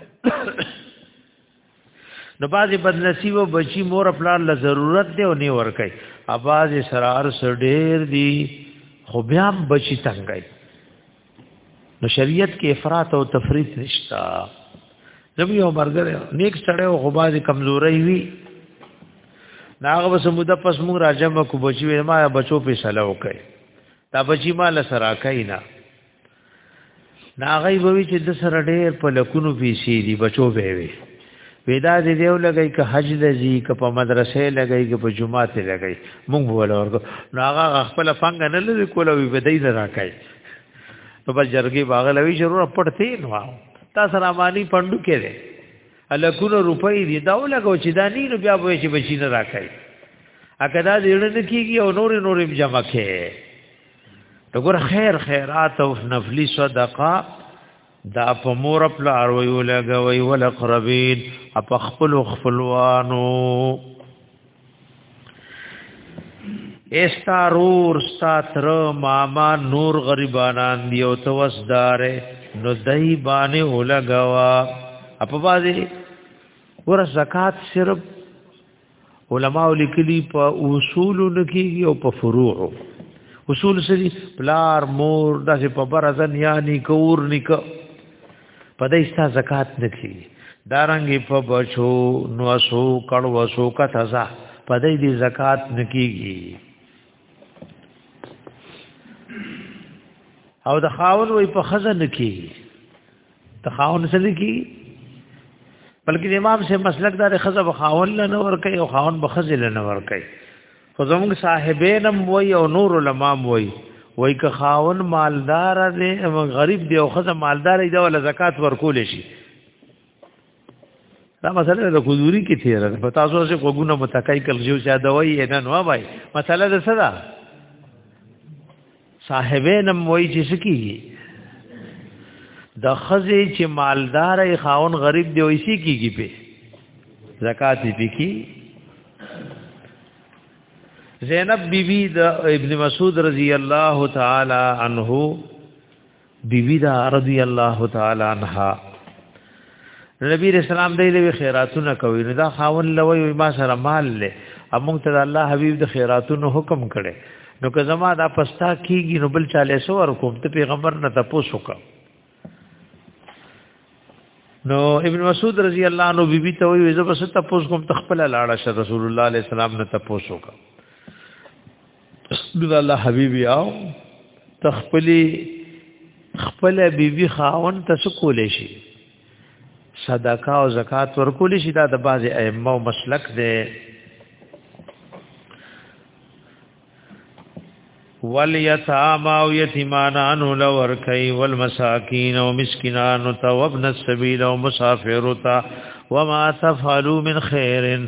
نو بعضی بدنصیب او بچی مور پلان له ضرورت دی او نه ور کوي اواز سرار سر ډیر دی خو بیا بچی تنګای نو شریعت کې افراط او تفریط نشتا زمي یو مرګره نیک سړی او غباز کمزوري وي ناغه وسموده پس موږ راځم کو بچی ما بچو په سلام وکړي دا بچی مال سره کینا ناغی بوی چې د سره ډېر په لکونو پیسې دی بچو به وي ودا دې دیو لګی که حج لذي که په مدرسې لګی که په جمعه ته لګی مونږ ولا ورکو ناغه خپل فنګ نه لری کولوي بدای نه راکای نو بل جرګي باغلوي ضرور پټ تین واو تا سره مالی پندو کې الکونه روپۍ دي دا ولګو چې دا نینو بیا به چې بچی نه راکای اګه دا دې نه کیږي او نور نور یې جمع کړي وګور خیر خیرات او نفلی صدقه دا په مور خپل اروي ولګوي ولقربین په خپل خپلوانو استا رور ستا تر ماما نور غریبانان دی او توسدار نو دای باندې ولګوا په بازي ور زکات صرف علما لیکلي په اصول لکی او په فروع اصول سری پلار مور داسې په برزن یعنی کور نک په دې ستا زکات نکي دارنګي په بچو نو اسو کړو اسو کته ځه په دې دي زکات نکيږي او د خاون وي په خزه نکي د خاون سره نکي بلکې امام سے مسلک دار خزه بخاون لنور کوي او خاون بخزه لنور کوي خو زموږ صاحبین هم وای او نور علما هم وای وای که خاون مالدار دی غریب دی او خزه مالدار دی ول زکات ورکول شي دا مسله د حضوري کې تیر ده په تاسو سره کوګونه متکای کل جو چې دا وای نه نو وای مسله ده څه ده صاحبین هم وایي چې سکیږي د خزه چې مالدار ای خاون غریب دی وایي سکیږي په زکات پی کی زینب بیبی بی د ابن مسعود رضی الله تعالی عنہ بی بی دا رضی الله تعالی عنها نبی رسول الله دې له خیراتونه کوي نو دا خاون لوي ما سره مال له امون ته الله حبیب د خیراتونو حکم کړي نو که زما دا پستا کیږي نو بل چاله سو ور کوم ته پیغمبر نه تاسو کا نو ابن مسعود رضی الله عنه بی بی ته وی زه بس تاسو کوم تخپل لاړه شه رسول الله علیه السلام نه تاسو کا بسم الله حبيبي او تخپلي خپل بیبي خاون ته سکول شي صدقه او زکات ورکول شي دا د بعض ائمه او مسلک دی والیتام او یتیمانان لور کوي والمساکین او مسکینان او ابن السبیل او مسافر او وما تفعلوا من خیر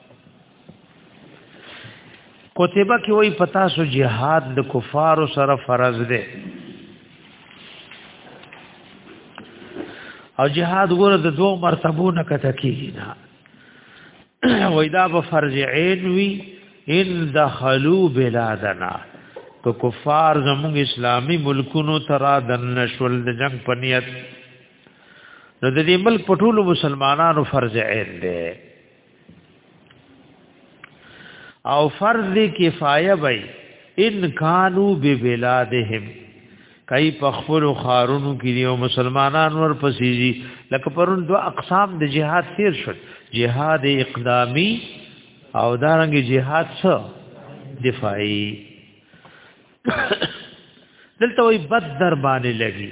کوتبه کې وای پتا سو جهاد د کفارو سره فرض دی او جهاد ګوره د دوه مرتبو نه کته کیږي نه وای دا به فرض عین وی ان دخلوا بلادنا که کفار زموږ اسلامی ملکونو ترا دن نشول د جنگ پنیت نو د دې ملک پټولو مسلمانانو فرض عین دی او فرض کفایه وای ان کانو ببلادهم کای په خپل خارونو کې دی او مسلمانان ور پسیږي لکه پرون دو اقسام د جهاد تیر شو جهاد اقدامی او دارنګ جهاد څه دفاعي دلته وي بدر باندې لګي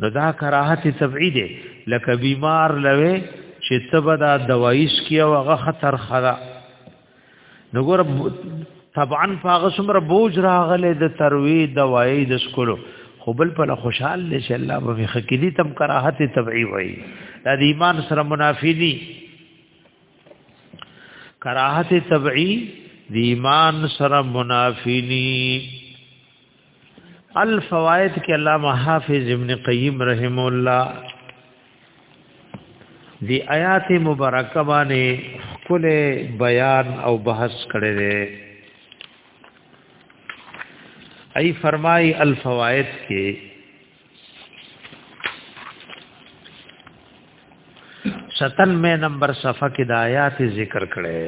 نو دا کراهت طبعی دی لکه بیمار لوي چې تبه دا دوایش کیو هغه خطر خرا نو ګور طبعا فاغه سمره بوج راغله د تروی دوایي د سکلو خو بل په خوشحال دي چې الله به خکلی تم کراهت طبعی وای دا د ایمان سره منافی دي کراهت طبعی د ایمان سره منافی دي الفوائد کې علامه حافظ ابن قیم رحم الله دی آیات مبارکه باندې خپل بیان او بحث کړی دی ای فرمای الفوائد کې شتن میں نمبر صفحہ کې د آیات ذکر کړي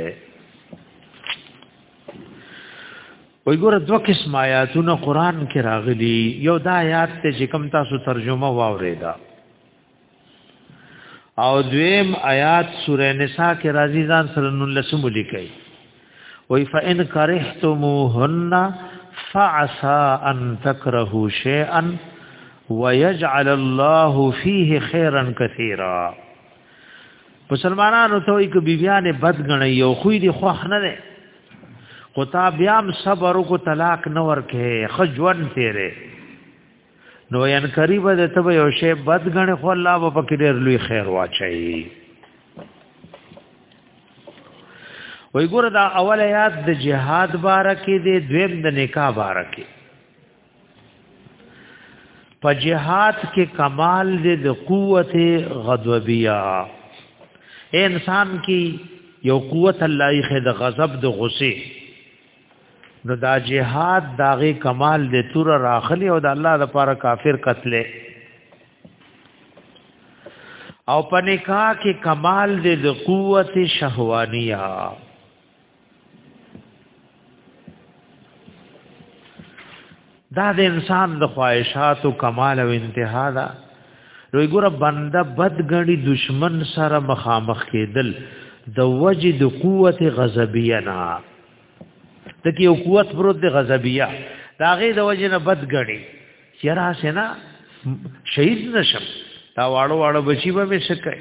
وای ګوره دوه قسم آیاتونه قران کې راغلي یو دا آیات ته چې کوم تاسو ترجمه واوریدا او دویم آیات سوره نساء کې راځي ځان سره نن لسم لیکي وای فئن کرهتموهن فعسى ان تكرهوا شيئا ويجعل الله فيه خيرا كثيرا مسلمانانو ته یو بیبیانه بد غنی یو خو دې خوښ نه خو تا بیا هم صبر کو طلاق نه ورکه خجون تیرې نو ان قریب د ته یو شی بد غنه خو الله په پکې ډېر لوی خیر واچي وای ګور دا اول یاد د جهاد بارکه دی دویم د نکاح بارکه په جهاد کې کمال دې د قوت غضبیا انسان کې یو قوت الله یې خد غضب د غصه نو دا جهاد داغه کمال دې تور راخلی او د الله د پاره کافر قتلې او پنکا کې کمال دې د قوت شهوانیه دا د انسان د خواهشاتو کمال او انتها ده نو ګوره بنده بد غړي دشمن سره مخامخ کېدل د وجه د قوت غضبیه نه د کی یو قوت پروت د غضبیه دا غي د وجه نه بد غړي چیرې سنا شهید نشم دا واړو واړو بچی به مې شکای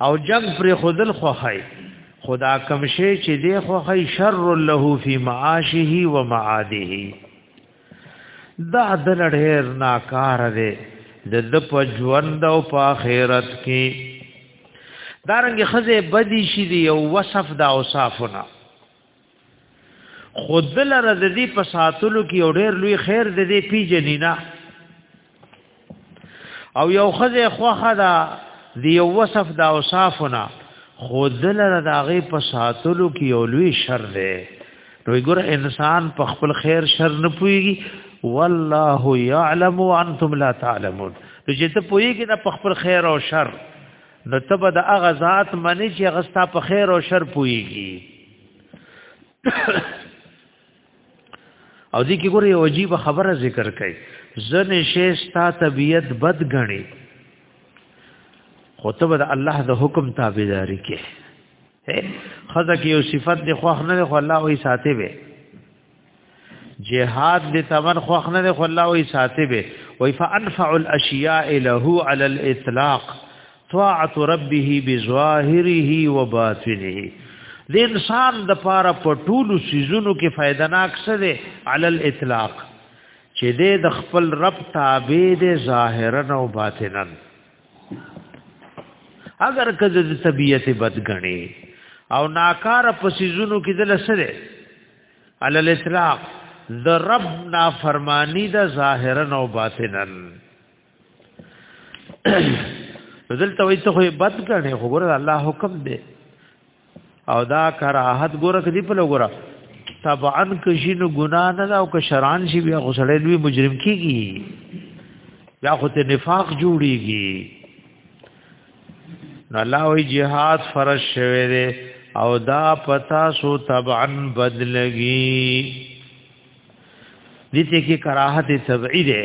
او جنگ پر خودل خوخی خدا کم شی چې دی خوخی شر له فی معاشه و معاده دا دل ډیر ناکار دی د د په ژوند او په آخرت کې دارنګ خزه بدی شي دی او وصف دا اوصافنا خود لره د دې په ساتلو کې یو ډېر لوی خیر د دې پیجنې نه او یو خزه خوخه دا د یو وصف دا اوصافونه خود لره د هغه په ساتلو کې یو لوی شر دی نو ګور انسان په خپل خیر شر نه پويږي والله يعلم وانتم لا تعلمون نو چې ته پويږي نه په خپل خیر او شر نو ته به د هغه ذات منې چې غستا په خیر او شر پويږي او دې کې ګوره یو عجیب خبره ذکر کړي ځنې شی ستا طبیعت بد غني خو ته به الله د حکم تابعداري کې خزه کې یو صفت دی خو نه خو الله وې ساتي به جهاد دې تمن خوخ نه خو الله وي ساتي به وي فانفع الاشياء له على الاطلاق طاعت ربه بظاهره وباطنه د انسان د پاره په ټولو سيزونو کې فائدہ ناک څه دی علل الاطلاق چې د خپل رب تابع دی ظاهرا او باطنا اگر که د طبیعت بدګنی او ناکار پسیزونو کې دل سره علی الاطلاق د رب نافرمانی د ظاهرا او باطنا دلته وایته خو بدګنی خو ګور الله حکم دی او دا کراهت ګوره کدی په لګوره طبعا که شي نو ګنا نه دا او که شران شي بیا غسړې لوی مجرم کیږي بیا خو ته نفاق جوړیږي نو الله وی jihad فرض شوه دی او دا پتا سو طبعا بدلږي دته کې کراهت تبعی ده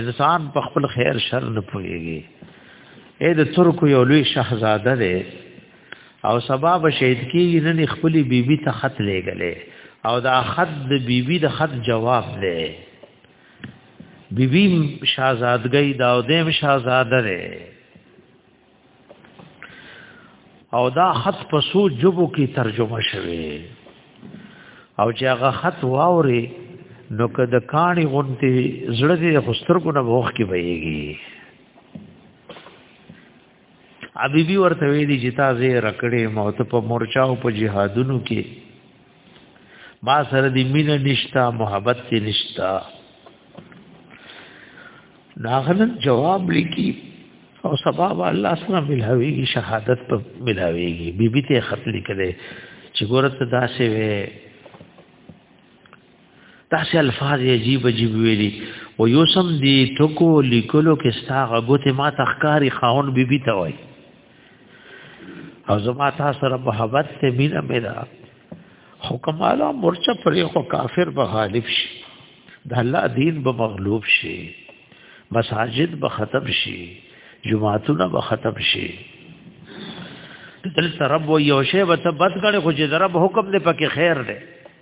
انسان په خپل خیر شر نه پويږي اې د ترکو یو لوی شاهزاده دی او سبب شهید کیږي نن خپل بیبي ته خط لېګلې او دا خط د بیبي د خط جواب دی بیبي شاهزادګۍ دا او دیم شاهزاده دی او دا خط په سو جبو کې ترجمه شوی او چې هغه خط واوري نو که د کاڼي غونتی زړه دې خسترګو نه وښ کې ويږي ابي بي ورته ویلي چې تازه رکړې موت په مورچا او په جهادونو کې ما سره دی مینه نشتا محبت تی نشتا ناغنن جواب لیکي او سبب الله سره ملويږي شهادت په ملويږي بیبي ته خط لیکلې چې ګورته داسې وې تاسو الفاظ عجیب عجیب ویلي او یو سم دی ټکو لیکلو کې ستاغه غوته ما تخکاری خاون بیبي ته وای او زما تاسو سره محبت ته مینه میرا حکم اعلی مرچه پرې خو کافر به غالب شي د الله دین به مغلوب شي مساجد به ختم شي جمعاتونه به ختم شي دلته رب یو شی به ته بد غړي خو چې د رب حکم دې پکې خیر دی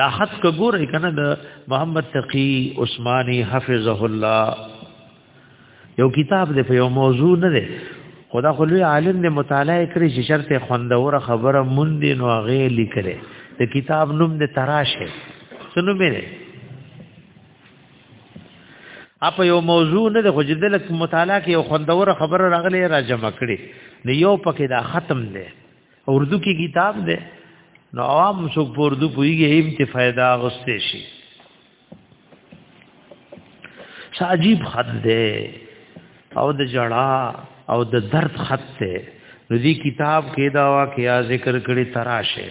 دا خط کګورې کنه د محمد تقی عثماني حفظه الله یو کتاب دی په یو موضوع نه دی خدا خو لوی عالم دې مطالعه کړی چې شرط خوندوره خبره مونږ دې نو هغه لیکره د کتاب نوم دې تراشه سنو مې اپ یو موضوع نه د غجدل مطالعه کې یو خوندور خبره راغلی را جمع کړي نو یو پکې دا ختم دی اردو کې کتاب دی نو عوام څوک په اردو پوهیږي هم ته फायदा غوسته شي عجیب خط دی او د جړا او د درد خط دی نو دې کتاب کې دا واقعیا ذکر کړي تراشه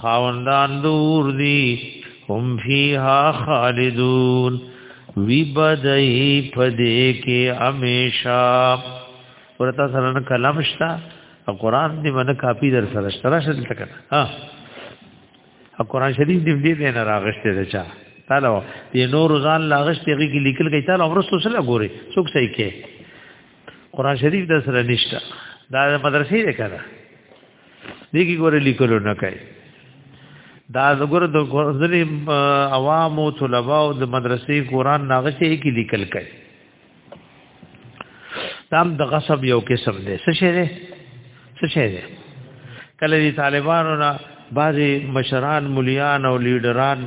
خاوندان دور دی هم فیها خالدون وی بدای پدې کې همیشه ورته سره کلام شتا قرآن دې باندې کاپی در سره شتا شل تک ها قرآن شریف دې دې نه راغشته ده چا تعالی دې نور ځان لاغشته کې لیکل کې تعالی ورسو سره ګوري څوک صحیح کې قرآن شریف در سره نشتا دا مدرسې ده کړه دغه ګور لیکلو نه کوي دا زګور د ځلې عوام او طلباء او د مدرسې قران ناغشه کې لیکل کوي دام د غصب یو قسم دی څه شي دی څه شي دی کله دي طالبانو نه بعضي مشران مليان او لیډران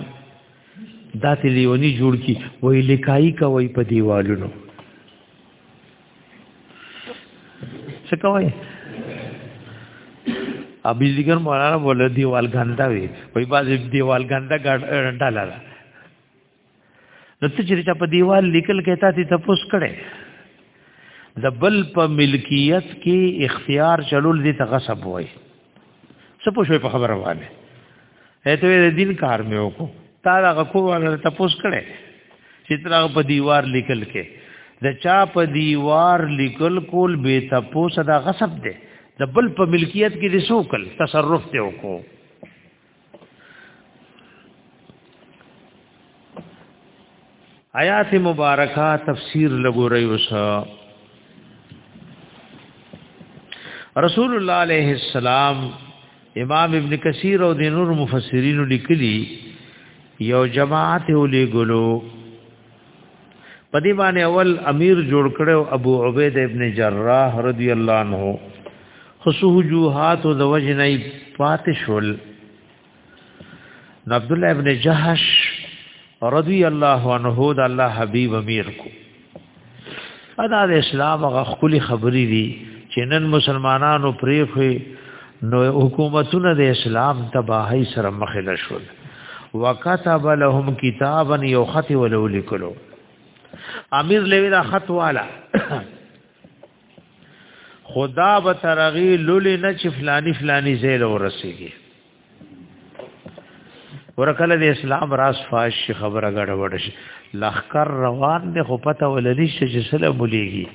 داتې لیونی جوړ کی وای لیکای کوي په دیوالونو څه کوي ابي ذکر مولانا ول دیوال ګندا وي وای باز دیوال ګندا ګندا لاله نو ته چې په دیوال لیکل کېتا ته تپوس کړي د بل په ملکیت کې اختیار چلول دي ته غصب وای څه په شوي په خبره باندې اته د دین کار مې وکړو تا دا غکور ولا تپوس کړي چې تر په دیوار لیکل کې د چا په دیوار لیکل کول به تپوس دا غصب دی د بل په ملکیت کې د سوکل تصرف ته وکړو آیات مبارکه تفسیر لګوري اوس رسول الله علیه السلام امام ابن کثیر او د نور مفسرین لیکلی یو جماعت ولې ګلو په دې باندې اول امیر جوړ کړو ابو عبید ابن جراح رضی الله عنه خصوه جوحات او د وجنې پاتې شول عبد الله ابن جهش رضی الله عنه د الله حبیب امیر کو دا د اسلام هغه خولي خبرې دي چې نن مسلمانانو پریخي نو حکومتونه د اسلام تباہی سره مخ نه شول وکتب لهم کتابا یخت ولو لکلو امیر لوی دا خط والا خدا به ترغی لولی نه چې فلانی فلانی زیل ورسیږي ورکل د اسلام راس فاش خبره غړ وړ شي لخر روان دی خو پته وللی شي چې سره بلیږي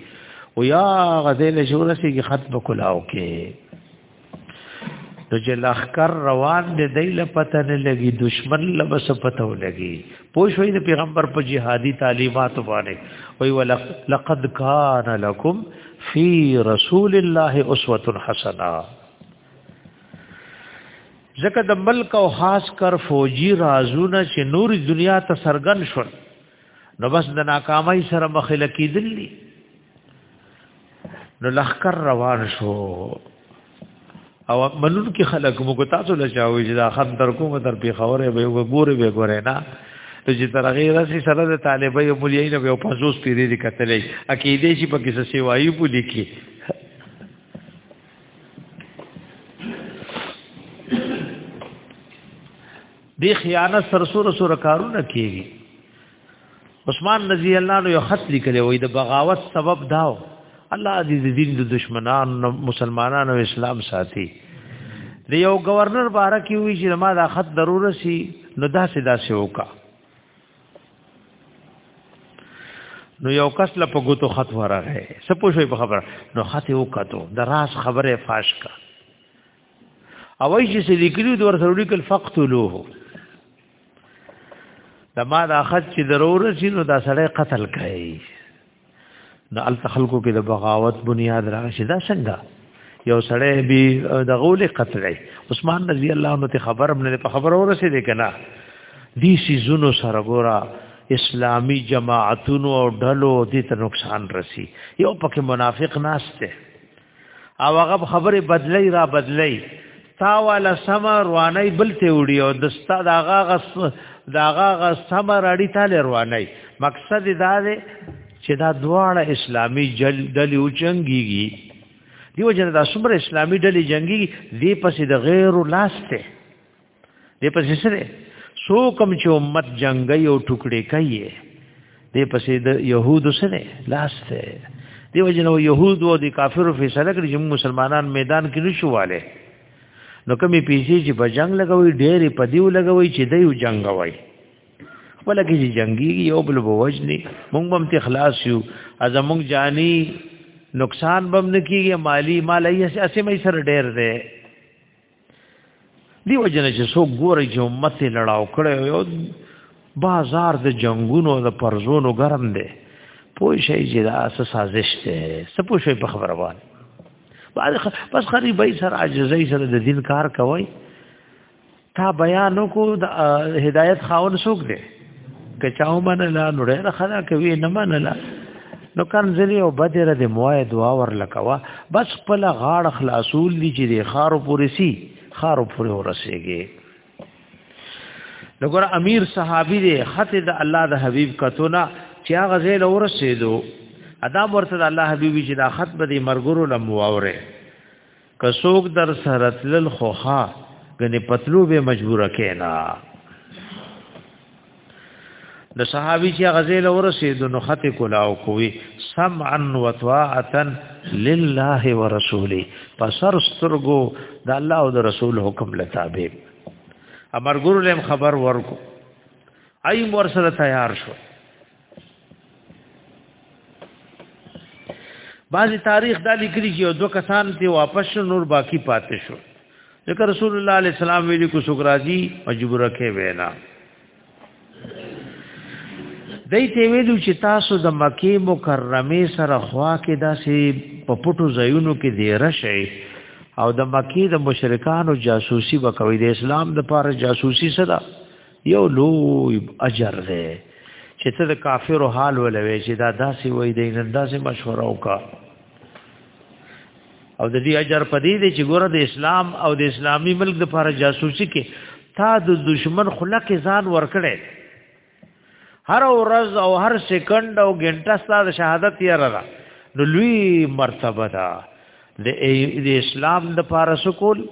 او یا غزل شورسي کې خط بکلاو کې نو چې لخر روان دی دایله پته نه لګي دشمن لبس پته ولګي پوښوي د پیغمبر په جهادي تعلیمات باندې وی ولقد کان لکم فی رسول الله اسوه حسنه ځکه د ملک او خاص کر فوجي رازونه چې نور دنیا ته سرګن شول نو بس د ناکامۍ سره مخ لکیدل دي نو لخر روان شو او منون کې خلک موږ تاسو له چاوي چې دا خط در کوم در په خوره به وګوره به ګوره نه چې تر غیره سي سره د طالبې او مولای نه په پنځوس پیری دي کتلې اکیدې چې په کیسه سیوایي بولی کې دی خیانت سر سور سور کارونه کیږي عثمان رضی الله عنه یو خط لیکلی وای د بغاوت سبب داو الله عزیز دین د دشمنان مسلمانانو اسلام ساتي د یو گورنر بارکی وی چې ما دا خط ضرور سی نو دا سدا سه وکا نو یو کس له په ګوتو خط ورغه سپو شوی په خبره نو خط یو کتو د راز خبره فاش کا او ای چې سلیکلو د ورسره لیکل فقتلوه د ما دا خط چې ضرورت شي نو دا سړی قتل کړي د ال تخلقو کې د بغاوت بنیاد راشي دا څنګه یو سړی به د غول قتلې عثمان رضی الله عنه ته خبر منه په خبر اورسې دې کنه دي سي زونو سره ګورا اسلامی جماعتونو او ډلو دې ته نقصان رسی یو پکې منافق ناشته او هغه خبره بدلی را بدلی تا والا سم رواني بل ته وړي او د ستا داغه غس داغه غس سم راړي تا له رواني مقصد دا دی چې دا دواړه اسلامی جل دلی او چنګيږي دیو جن دا څومره اسلامی دلی جنگي دی پسې د غیر لاسته دې پسې سره سو کم چې امت جنگي او ټوکړي کوي دې پسې د يهودو سره لاس ته دی وجنو يهود او د کافرو فیصله کړی چې مسلمانان میدان کې نشواله نو کمی پیسې چې په جنگ لګوي ډېرې په دیو لګوي چې دیو جنگ وای خپل کې چې جنگي یو بل بوجني مونږ هم ته خلاص یو از مونږ جانی نقصان بم نکیږي مالی مال یې اسې مې سره ډېر دی دی وجنه چې سو ګوري چې امت یې لړاو کړی یو بازار د جنگونو د پرزونو ګرم دی پوه شي چې دا څه سازش دی څه پوه شي په خبره باندې باندې بس خري به سر عاجزۍ سره د دین کار کوي تا بیانو کو د هدایت خاون څوک دی که چا ومنله نو ډېره ښه ده که ویې نه منله نو کنځلې او بدره د موای دعا ورلکوه بس خپله غاړه خلاصول دي چې د ښارو پورې سي ښارو پورې ورسېږي لګور امیر صحابي دی خط د الله د حبيب کتونه چې هغه ځای له ورسېدو ادا ورته د الله حبيبي چې دا خط به د مرګرو لمو اوره که څوک در سره تلل خوخه غني پتلو به مجبور کینا د صحابي چې غزل ورسید نو خط کولاو کوي سمعا وطاعتا لله ورسوله پسر سترګو د الله او د رسول حکم لتابع امر ګورلم خبر ورکو اي مور سره تیار شو بعضی تاریخ دا لیکلی چې دو کسان ته واپس شو نور باقی پاتې شو ځکه رسول الله علیه السلام ویلي کو سوګراجی مجبور کې وینا دای ته ویلو چې تاسو د مکه مکرمه سره خوا کې داسې په پټو ځایونو کې دی راشي او د مکه د مشرکانو جاسوسي وکوي د اسلام د پاره جاسوسي سره یو لوی اجر دی چې ته د کافرو حال ولوي چې دا داسې وای دی نن داسې مشوره وکا او د دې اجر پدې دی چې ګوره د اسلام او د اسلامي ملک د لپاره جاسوسي کې تا د دشمن خلق ځان ورکړې هر ورځ او هر سکند او غنټه ستاسو شهادت یې را نو لوی مرتبه ده د اسلام د پاره سکول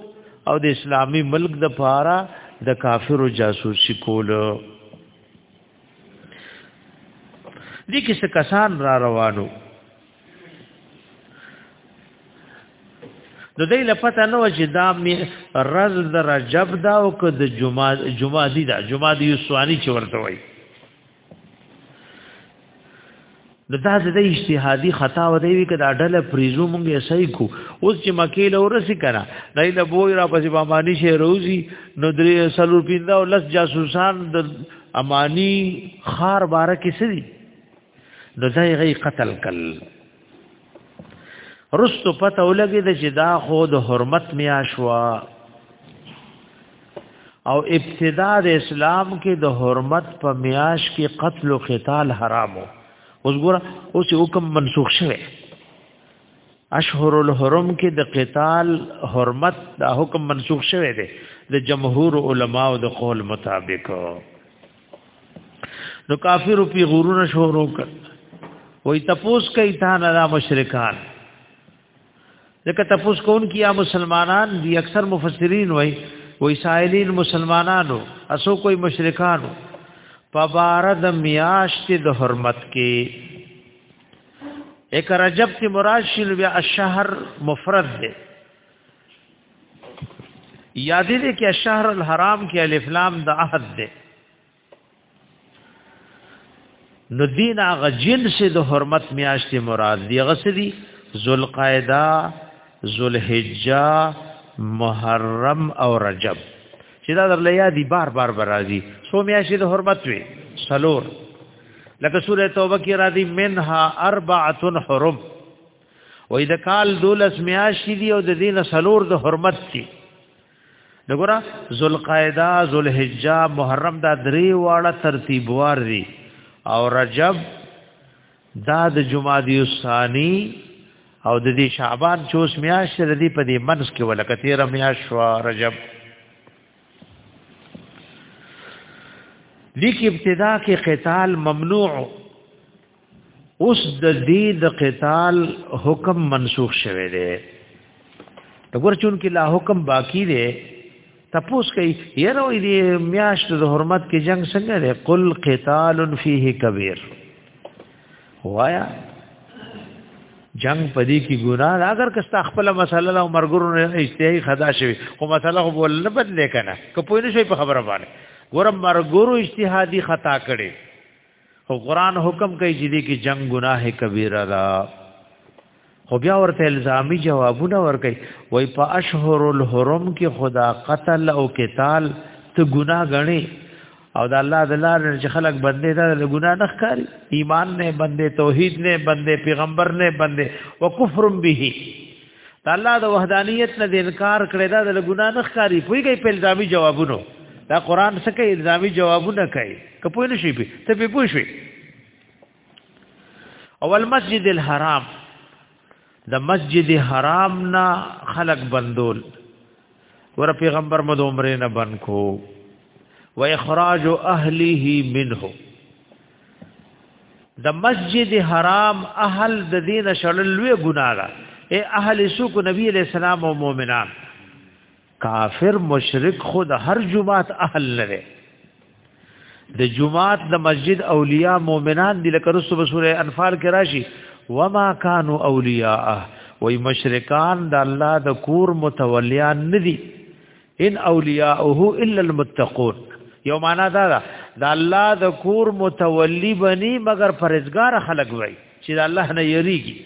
او د اسلامی ملک د پاره د کافرو جاسوسي کول دي کیسه کسان را روانو د دې لپاره نو چې دا می رز د رجب دا او که د جمعه جمعه دی دا جمعه دی سوانی چې ورته وای نو دا د اجتهادي خطا و دی که دا ډله پریزو مونږه صحیح کو اوس چې مکه له ورسې کرا نه له بوې را پسې بامانی شه روزي نو درې سلور پیندا او لس جاسوسان د امانی خار بارکه سړي نو دا یې قتل کړ رستو پته ولګي د چې دا خو د حرمت میاشوا او ابتدا د اسلام کې د حرمت په میاش کې قتل او قتال حرامو اوس ګور اوس حکم منسوخ شوه اشهر الحرم کې د قتال حرمت دا حکم منسوخ شوه دی د جمهور علما او د قول مطابق نو کافر په غرور شورو کړ وای تپوس کوي تا نه را مشرکان ځکه تپوس کون کیا مسلمانان دی اکثر مفسرین وای وای سائلین مسلمانانو اسو کوئی مشرکانو پبارد میاشت د حرمت کې ایک رجب کی مراد شل بیا الشهر مفرد ده یادې دې کې شهر الحرام کې الف لام د عهد ده نو دین هغه جنس د حرمت میاشتې مراد دی غسدي ذوالقعده ذوالحجه محرم او رجب چې دا در لیا دي بار بار برازي سو میاشتې د حرمت وي سلور لکه سوره توبه کې را دي منها اربعه حرم وې د کال دولس میاشتې دی او د دین سلور د حرمت دی دغه ذوالقعده ذوالحجه محرم دا درې واړه ترتیب وار دي او رجب دا د جمادی الثانی او د دې شعبان چوس میاشت د دې په دې منس کې ولکه تیر میاشت شو رجب لیک ابتدا کې قتال ممنوع اوس د دې د قتال حکم منسوخ شوه دی دغور چون کې لا حکم باقی دی تپوس کوي یره دې میاشت د حرمت کې جنگ څنګه دی قل قتال فيه کبیر وایا جنگ پدې کې ګناه اگر کستا خپل مسله له مرګرو نه اجتهادي خدا شوی خو مسله خو بول نه بدلې کنه که پوه نه شي په خبره باندې ګورم مرګرو اجتهادي خطا کړي او قران حکم کوي چې دې کې جنگ گناه کبیره ده خو بیا ورته الزامي جوابونه ورکړي وای په اشهر الحرم کې خدا قتل او قتال ته ګناه غني او د الله د لارې چې خلک بندې دا د ګناه نه ښکاري ایمان نه بندې توحید نه بندې پیغمبر نه بندې وکفر به د الله د وحدانیت نه د انکار کړی دا د ګنا نه ښکاری پویږي په الزامي جوابونو دا قران څه کوي الزامي جوابونه کوي که پوه نشي په ته په پوه شي اول مسجد الحرام د مسجد حرام نه خلق بندول ور پیغمبر مد عمره نه بن کو و اخراج اهله منه د مسجد حرام اهل د دین شړل لوی ګناه ده اے اهل سوق نبی علیہ السلام او مؤمنان کافر مشرک خود هر جمعات اهل نه ده د جمعات د مسجد اولیاء مؤمنان دي لکه رسو بسوره انفال کې راشي وما كانوا اولیاء وای مشرکان د الله د کور متولیان ندي ان اولیاءه الا المتقون یو معنا دا ده د الله د کور متولی بنی مگر فرزګار خلق وای چې د الله نه یریږي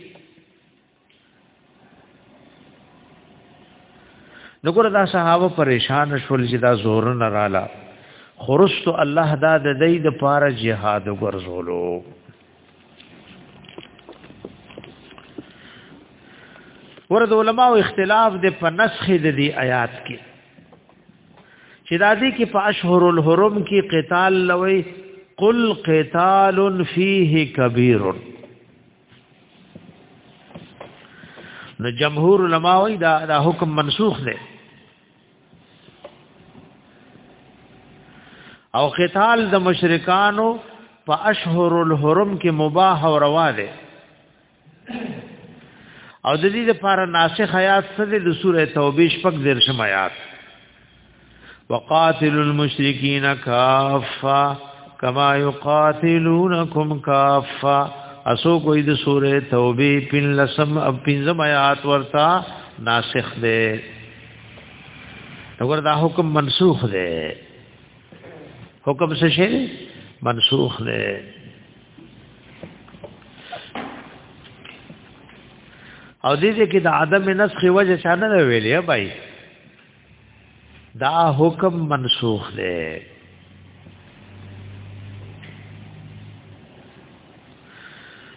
نګور دا صحابه پریشان شول چې دا زور نه رااله خرست الله دا د دې د پاره جهاد ورزولو ورته علماء اختلاف د په نسخ د دې آیات کې چې دا دې کې په اشهر الحرم کې قتال لوي قل قتال فيه كبير نو جمهور علماء دا, دا حکم منسوخ دی او قتال د مشرکانو په اشهر الحرم کې مباح او روا ده او د دې لپاره ناسخ آیات څه د سوره توبه شپږ درشم آیات وقاتل المشرکین کافا کما یقاتلونکم کافا اسو کوئی د سوره توبه پن لسم پنځم آیات ورتا ناسخ ده نور دا حکم منسوخ دی حکم څه شي منسوخ دی او دې دې کې د عدم نسخ وجه شانه نه ویلې بای دا حکم منسوخ دی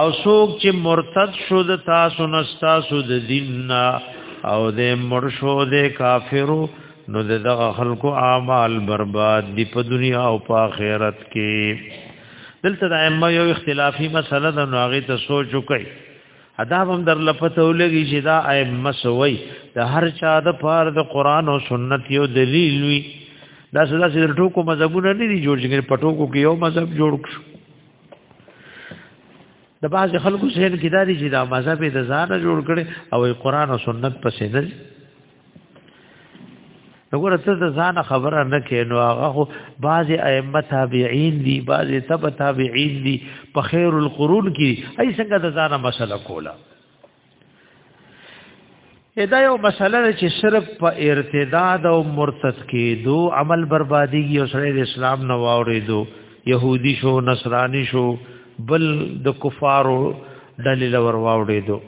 او څوک چې مرتد شو د تاسو نه تاسو د دین نه او د مرشو د کافرو نو دغه خلکو اعمال برباد دي په دنیا او په آخرت کې دلته د ائمه یو اختلافي مسله ده نو هغه ته سوچ وکړئ ادا هم در لپته ولګي چې دا ائمه سوي د هر چا د پاره د قران او سنت یو دلیل وي دا سدا چې ټکو مذهبونه نه دي جوړ چې پټو کو کې یو مذهب جوړ شو د باز خلکو سهل کې داري چې دا مذهب د ځان جوړ کړي او قرآن او سنت پسې نه وګوره ته د ځان خبره نه کینو هغه خو بعض ائمه تابعین دي بعض تبع تابعین دي په خیر القرون کې ای څنګه د ځان مسله کوله دا یو مسله ده چې صرف په ارتداد او مرتد کې دو عمل بربادي او سره د اسلام نه واورېدو يهودي شو نصراني شو بل د کفارو دلیل ور واورېدو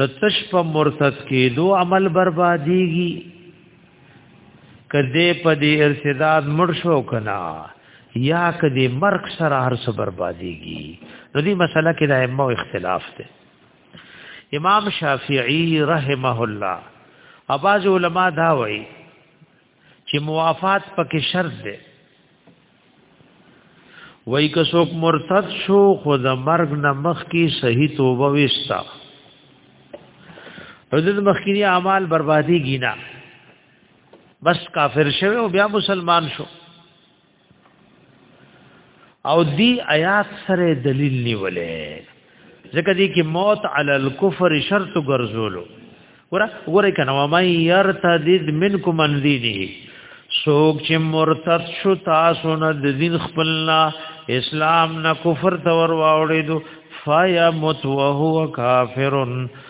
نو تش په مرتد کې دو عمل برباديږي کده په دې ارتداد مړ شو کنا یا کدی مرګ سره هر څه برباديږي نو دې مسله کې د ائمه اختلاف دی امام شافعی رحمه الله اباز علما دا وایي چې موافات پکې شرط دی وای که څوک مرتد شو خو د مرګ نه مخکي صحیح توبه وستا حضرت مخکینی اعمال بربادي گینا بس کافر شوه او بیا مسلمان شو او دی آیات سره دلیل نیولې ځکه دی کې موت علی الکفر شرط ګرځولو ګوره ګوره کنه و مې يرتد منکم ان دینه سوک چې مرتد شو تاسو نه د دین خپلنا اسلام نه کفر تور واوړې دو فیا مت وهو کافرن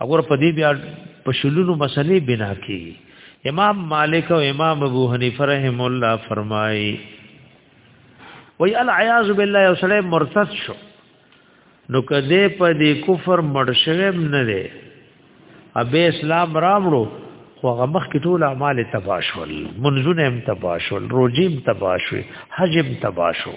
وګوره په دې بیا په شلونو مسلې بنا کیږي امام مالک او امام ابو حنیفه رحم الله فرمایي وی العیاذ بالله یو سړی مرتد شو نو کده په دې کفر مرشم نه دی ابه اسلام رامړو خو هغه مخ کې ټول اعمال تباشل منځونه هم تباشل روجیم تباشل حجم تباشل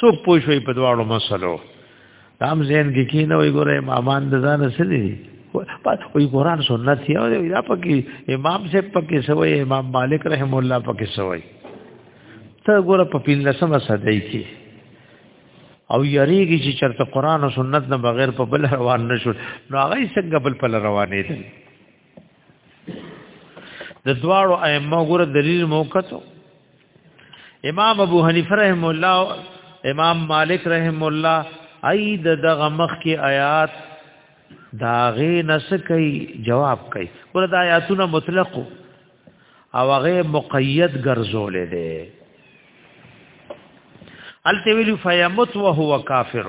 څوک پوه شوي په دواړو مسلو دام زین کې کې نه وي ګوره امامان د ځان سره دي وي قرآن سنت یې او دا پکې امام سے پکې سوی امام مالک رحم الله پکې سوی ته ګوره په پینلسمه صدای کې او یریږي چې چرته قرآن او سنت نه بغیر په بل روان نشو نو هغه څنګه بل په روانې دي د دواړو ائمه ګور دلیل موقتو امام ابو حنیفه رحم الله امام مالک رحم الله اید دغه مخ کې آیات داغه نس کوي جواب کوي ګور د آیاتونه مطلق او هغه مقید ګرځولې ده الته ویلو فیمت وهو کافر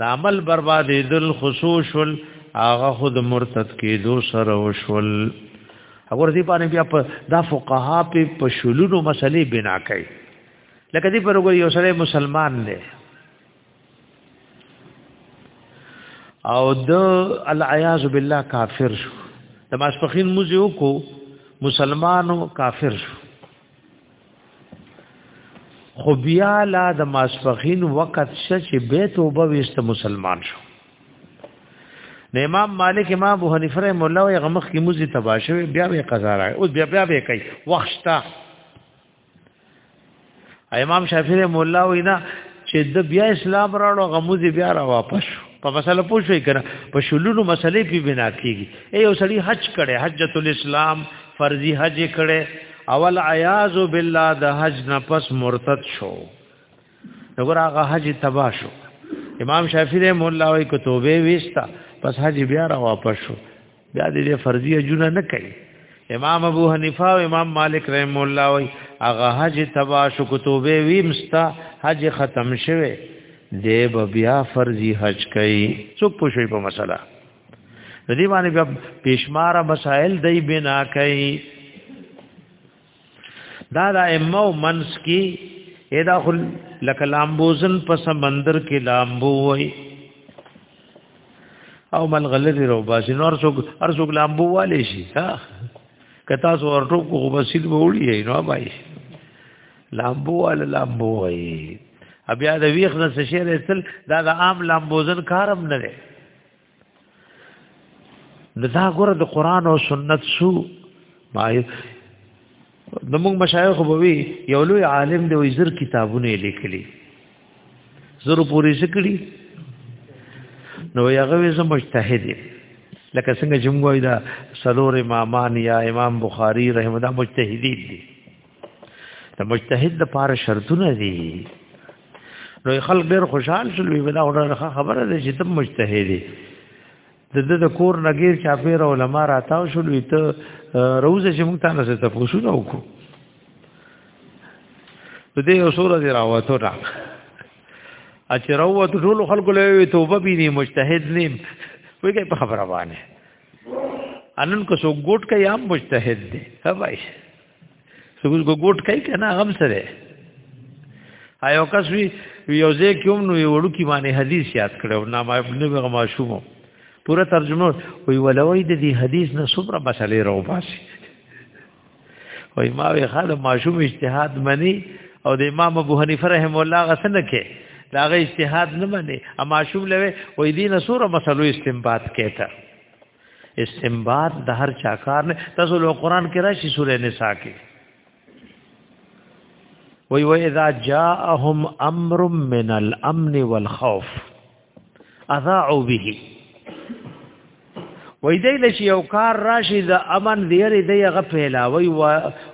د عمل بربادې دل خصوصل هغه خود مرتد کېدو سره وشول اور دې باندې بیا په دا فقها په پښلونو مسلې بنا کوي لکه دې پر یو سره مسلمان دی او د العیاذ بالله کافر شو د ماسپخین موزه کو مسلمانو کافر شو خو بیا لا د ماسفخین وخت شچ به توبه وست مسلمان شو نه امام مالک امام ابو حنیفه رحم الله او غمخ کی موزی تباشوی بیا به قضا را او بیا بیا به کوي وخشتا امام شافعی رحم الله وینا چې د بیا اسلام راړو غموزی بیا را واپس په مسله پوښوي کنه په شلونو مسلې په بنا کیږي ای یو سړی حج کړي حجۃ الاسلام فرضی حج کړي اول عیاذ بالله د حج نه پس مرتد شو وګور هغه حج تبا شو امام شافعی رحم الله وی کو توبه وستا پس حج بیا را واپس شو بیا دې فرضی حجونه نه کوي امام ابو حنیفه او امام مالک رحم الله وی هغه حج تبا شو کو توبه ویمستا حج ختم شوه دی بیا فرضی حج کوي څوک پوښي په مسله د دې باندې بیا پېشمار مسائل دی بنا کوي دا د ائمه منس کې ادا خل لک لامبوزن په سمندر کې لامبو وای او ملغلې دی رو باسي نور څوک هر څوک لامبو والي شي ها کتا سو ورټو کو بسید وړي نو بای لامبو ول لامبو وای بیا د ویخ نه شعر استل دا د عام لامبوزن کارم نه دی نو دا غره د قران او سنت شو ما نو موږ مشایخ بووی یو لوی عالم دی وی زر کتابونه لیکلی زر پوری ذکری نو هغه وی زم مجتهد لکه څنګه جمعوی دا سلور امامان یا امام بخاری رحمه الله مجتهدین دي د مجتهد لپاره شرطونه دي نو خلک ډېر خوشحال شول وی دا اورنه خبره ده چې ته مجتهد دي د د کور نګیر چا پیر علماء راتاو شول وی ته روزه چې موږ تاسو ته تاسو نه وکړو د دې اصول دی راوته را اچ راوت ټول خلکو له توبه بینی مجتهد نیم وګړي په خبره باندې انن کو سو ګوټ کې عام مجتهد دی هواي سګوز کو ګوټ کوي کنه غم سره آیو کس وی یو ځای کوم نو وړو کی باندې حدیث یاد کړو نام ابن بغه معشومو پورا ترجمه وی ولوی د دې حدیث نه صبر بسلې راو باسي وی ما وی خاله معشوم اجتهاد منی او د امام ابو حنیفه رحم الله غسن کې داغه اجتهاد نه منی اما معشوم لوي وی دینه سوره مسلو استنباط کېته استنباط د هر چا کار نه تاسو له قران کې راشي سورې نساء کې وی و اذا جاءهم امر من الامن والخوف اذاعوا به وای دی لشي یو کار راشي د امن دیری دی هغه پیلاوي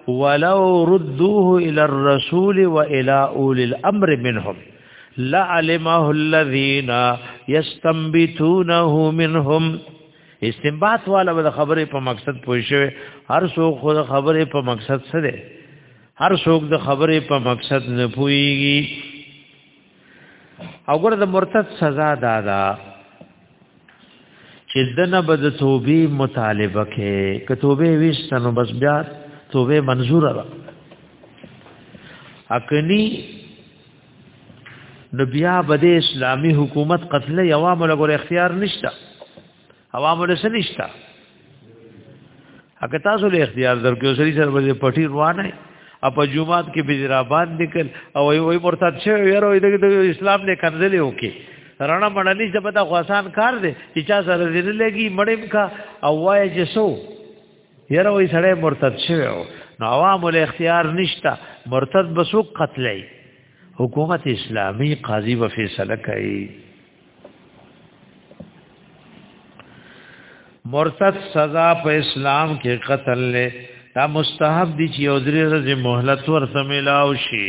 ولو ردوه الى الرسول والى اولي الامر منهم لعلمه الذين يستنبتونه منهم استنباط والا د خبرې په مقصد پوه شوی هر څوک خو د خبرې په مقصد څه دی هر څوک د خبرې په مقصد نه پويږي او ګره د مرتد سزا دادا چې دنه بد توبې مطالبه کې کتوبه وشتنو بس بیا توبه منزور را اکنی نو بیا به د اسلامي حکومت قتل عوامو له ګور اختیار نشته عوامو له نشته اګه تاسو له اختیار درکو سری سره به پټی روانه اپ جمعات کې به را باندې کړ او وی وی مرتد شه یاره وی د اسلام نه کنځلې وکي رڼا مړه نشته پتا خو آسان کار دی چې چا سره زیر لګي مړم کا او وای چې سو یره وای سړی مرتد شوی او نو عوام له اختیار نشتا مرتد بسو قتلای حکومت اسلامی قاضی و فیصله کوي مرتد سزا په اسلام کې قتل له دا مستحب دي چې یو درې ورځې مهلت ورته ملاو شي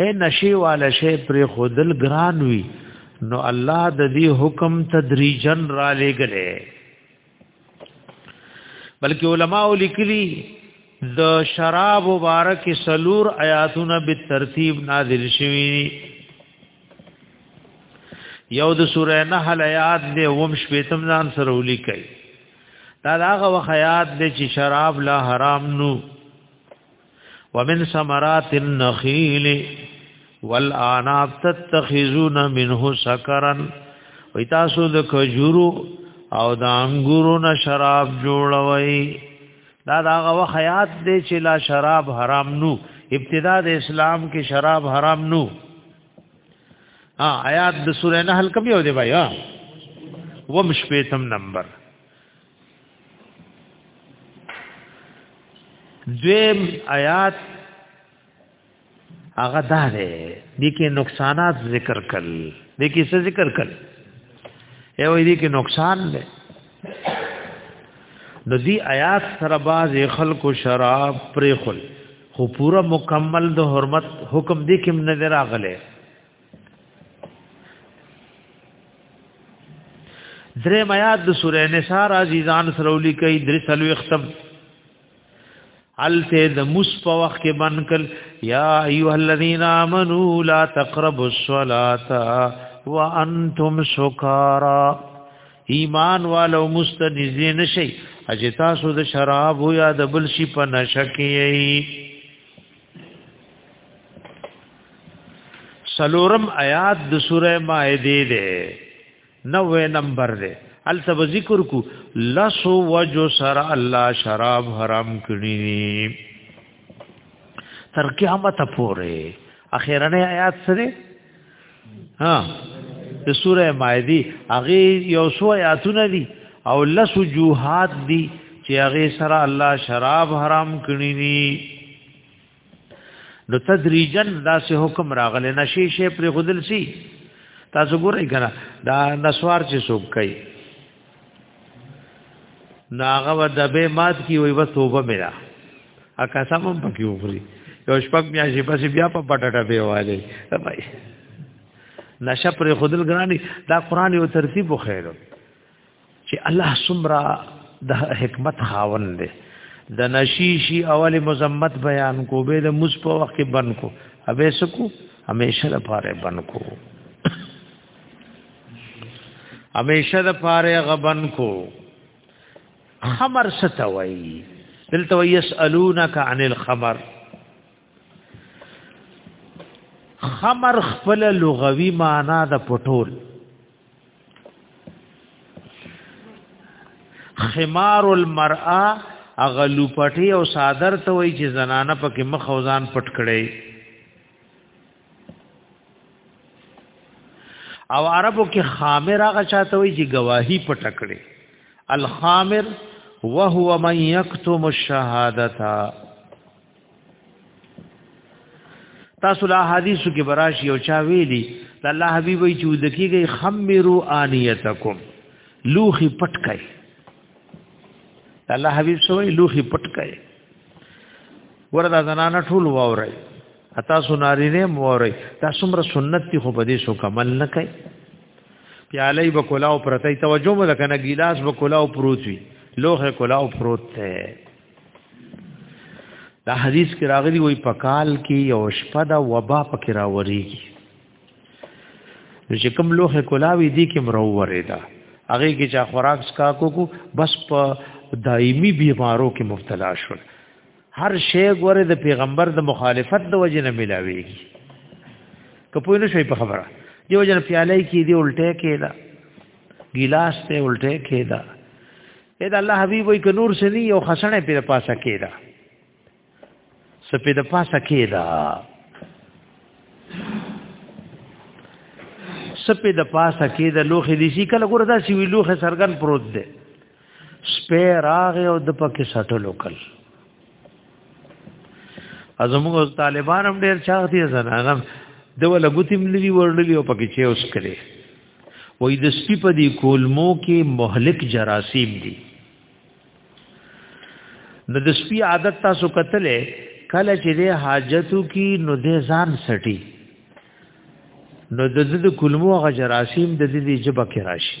اے نشي والا شی پر خودل ګران وی نو الله د دې حکم تدریجن را لګلې بلکې علما لیکلي د شراب مبارک سلور آیاتونه به ترتیب نازل شوي یو د سوره نحل آیات دی وم شپیتم ځان سره ولیکي دا هغه وخیات دی چې شراب لا حرام نو ومن ثمرات النخيل والاناب تتخذون منه سكرا وی تاسو د کجورو او د انګورو نه شراب جوړوي دا دا غو حیات دی چې لا شراب حرام نو ابتدا د اسلام کې شراب حرام نو ها آیات د سورې نحل کوم یو دی بھائی ها ومش پیتم نمبر دویم آیات هغه دا دی د کې نقصانات ذکر کړل د کې څه ذکر کړل یو دې کې نقصان دی نو دی آیات سره باز خلکو شراب پرې خل خو پورا مکمل د حرمت حکم دې کې نه راغله درې میات د سورې نساء راځي ځان سره ولیکي درې سلو ختم الته د مس په وخت کې بنکل یا ایه الذین آمنو لا تقربوا الصلاة وانتم سکارا ایمان والو مستنزی نشي اجتا سو د شراب یا د بل شي په نشه کې سلورم آیات د سوره مائده ده نوې نمبر ده الته به ذکر کو لسو وجو سر الله شراب حرام کړی تر قیامت پورې اخیرنه آیات سره ها د سوره مائده هغه یو سو آیاتونه دي او لس جوهات دي چې هغه سره الله شراب حرام کړی دي نو تدریجن دا سه حکم راغله نشي شي پر خودل سي تاسو ګورئ کنه دا نسوار چې سوق کوي ناغه و دبه مات کی وی بس توبه میرا ا قسم هم پکې وخوري یو شپږ میاشتې پسې بیا په پټټه به والي نشه پر خودل ګرانی دا قران یو ترتیب خو خیرو چې الله سمرا د حکمت خاون دی د نشیشی اول مزمت بیان کو به د مص په وخت کې بن کو ابه سکو همیشه لپاره بن کو همیشه د پاره غبن کو خمر ستوي دلته يسالونک عن الخمر خمر خپل لغوي معنا د پټول خمار المرأه اغلو پټي او صادر ته وای چې زنانه پکې مخ او ځان پټ کړي او عربو کې خامر هغه چاته وي چې گواهی پټ کړي الخامر وهو من يكتم الشهاده تاسو له حدیثو کې براش یو چا ویلي د الله حبیب وی چې دکیږي خمرو انیتکم لوخي پټ کړئ الله حبیب سوې لوخي پټ کړئ وردا زنانه ټول واوري اتا سناری نه موري دا څومره سنت دي خو په دې شو کمل نه کوي پیاله به کولاو پرته توجه مو کنه ګیلاس به کولاو پروت وي لوخه کولاو پروت ته دا حدیث کې راغلی وای په کال کې یو شپه دا وبا پکې راوريږي چې کوم لوخه کولاوي دي کې مرورې ده هغه کې چې خوراک سکا کو کو بس په دایمي بیمارو کې مبتلا شول هر شی ګوره د پیغمبر د مخالفت د وجه نه ملاويږي کپوی نه شي په خبره دی وجه نه پیاله کې دی الټه کېدا ګلاس ته الټه کېدا اې دا الله حبيب وي ک نور سني او خسنه په پاسه کېدا سپې د پاسه کېدا سپې د پاسه کېدا لوخې دي شي کله ګوره دا سی وی لوخې سرګن پروت دی سپه راغه او د پکې سټل وکړ ازموږ طالبان هم ډیر چاغتي زنانم د ولګوتیم لري ورللی او پکې چې اوس کړي وې د سپی په دې کولمو کې مهلک جراثیم دي د د سپی عادت تاسو کتلې کله چې د حاجتو کې نو د ځان سټي نو د د کولمو غ جراثیم د دې جبه کې راشي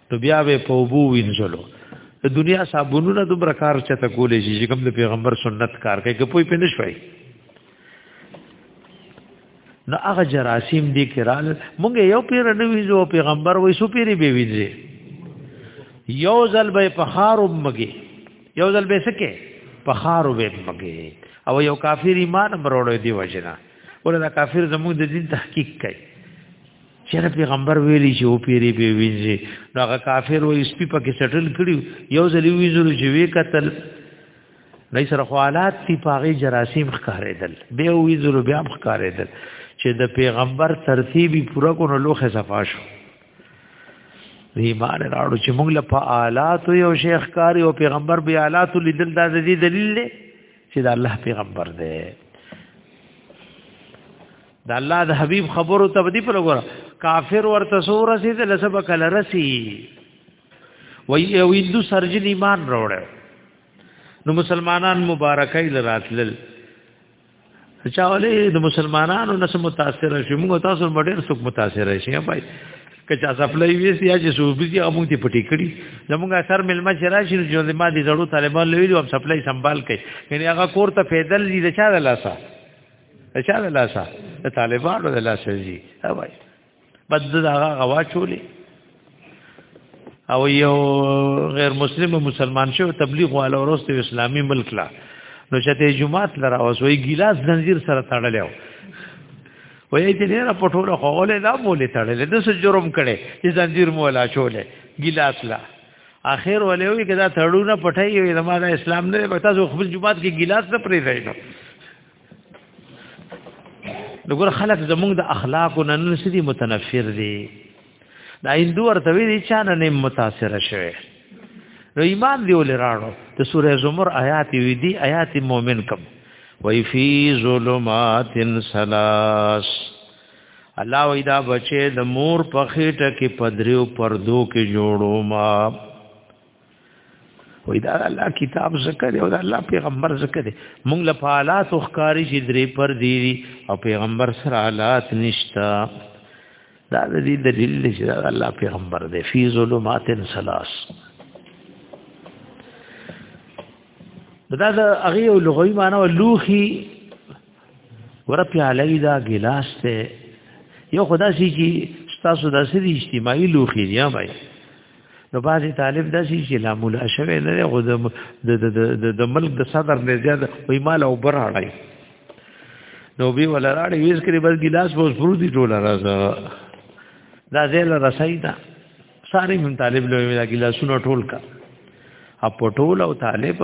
نو بیا به په وبو وینځلو د دنیا صابونونه دومره کار چته کولې شي چې کوم د پیغمبر سنت کار کوي که پوي پنه شوي نو هغه جراثیم دي کرال مونږ یو پیر نه ویزو پیغمبر وای سو پیری به ویځي یو ځل به په خار وبمږي یو ځل به سکه په خار وبمږي او یو کافر ایمان مروړې دی وجنا ولدا کافر زموږ د دین تحقیق کوي چیرې پیغمبر ویلی چې او پیری به وینځي نو هغه کافر وې سپی پکې سټل کړي یو ځل وینځل چې وی قتل نه سره حالات تی پاغي جراثیم ښکارېدل به وینځل بیا ښکارېدل چې د پیغمبر ترتیبي پوره کو نو لوخه صفا شو ایمان راړو چې موږ له پالات یو شیخ کاری او پیغمبر بیا آلات لیدل دا د دې دلیل دی چې د الله پیغمبر دی د الله د حبيب خبرو ته بدی پر وګوره کافر ورته سور سي د لسب کل رسی وی او هندو سرجن ایمان وروړ نو مسلمانان مبارکای لراتل چا ولې د مسلمانانو نس متاثر شي موږ تاسو مډیر څوک متاثر شي بھائی که چا سپلای وی سي یا چې سوبزي هغه ته پټی کړي زموږ اثر ملما چې راشي نو چې ما دي زړو طالبان لوي او سپلای سنبال کوي یعنی هغه کور ته پیدل دي د چا د لاسه اچھا د لاسه د طالبانو د لاسه زی وای بد دا غوا چولې او یو غیر مسلم مسلمان شو تبلیغ والا ورسته اسلامي ملک لا نو چې ته جمعات لره اوس وی ګلاس زنجیر سره تړلې وای چې نه پټوله خوله دا مولې تړلې د څه جرم کړي چې زنجیر مولا چولې ګلاس لا اخر ولې وی کدا تړونه پټای یو زموږ اسلام نه به تاسو خپل جمعات کې ګلاس نه پرې ځای نو دغه خلک زمونږ د اخلاق نه نن سړي متنفر دي دا هندو ورته وی دي چې نه متاثر شوی نو ایمان دی ولې راړو د سوره زمر آیات وی دي آیات مؤمن کم وی فی ظلمات سلاس الله وی دا بچي د مور په خېټه کې پدریو پردو کې جوړو ما وای دا الله کتاب ذکر او دا الله پیغمبر ذکر مونږ له حالات خکاری چې درې پر دی او پیغمبر سره حالات نشتا دا د دې دلیل چې دا الله پیغمبر دی فی ظلمات ثلاث دا د هغه او لغوي معنی او لوخي ورپی علی دا ګلاس ته یو خدا سي چې تاسو د سړي اجتماعي لوخي دی بھائی نو بعضی طالب د شي چې لا مولا شوی نه غو د د ملک د صدر نه زیات وې مال او براړی نو به ولا راړی ویس کړي بس ګلاس بوس پروتي ټوله راز دا زیل رسای دا ساری من طالب له ویلا ګلاسونو ټول کا اپ ټول او طالب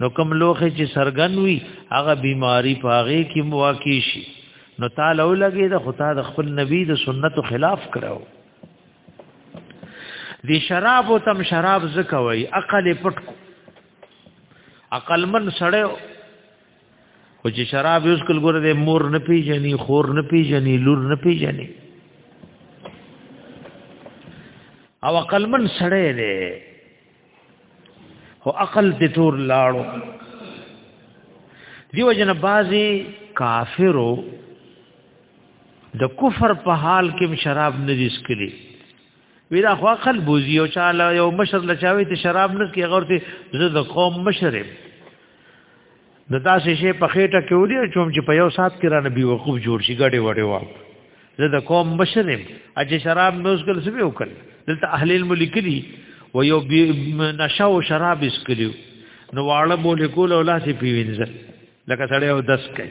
نو کوم لوخه چې سرګن وي هغه بیماری پاغه کې مواقع شي نو تعالی ولګي د خدا د خپل نبی د سنت خلاف کړو دی شراب او تم شراب زکوي عقل پټ کو عقل من سړیو خو چې شراب یوز کول ګره د مور نه پیژني خور نه پیژني لور نه پیژني او عقل من سړی دی خو عقل دې ټول لاړو دیو جن بازي کافرو د کفر په حال کې شراب نه دي سکلي ویرا خو عقل بوزي او چاله یو مشر لچاوي ته شراب نه کې غورته زه د قوم مشرم د داسې شی په خېټه کې ودی چوم چې په یو سات کې را نبی وقوف جوړ شي ګډه وډه واو زه د قوم مشرم اجه شراب نوزګل سبي وکړ دلته اهل الملک دي و یو نشه او شراب اسکلیو نو واړه بوله کول او لاس پیوینځل لکه سړی او دس کوي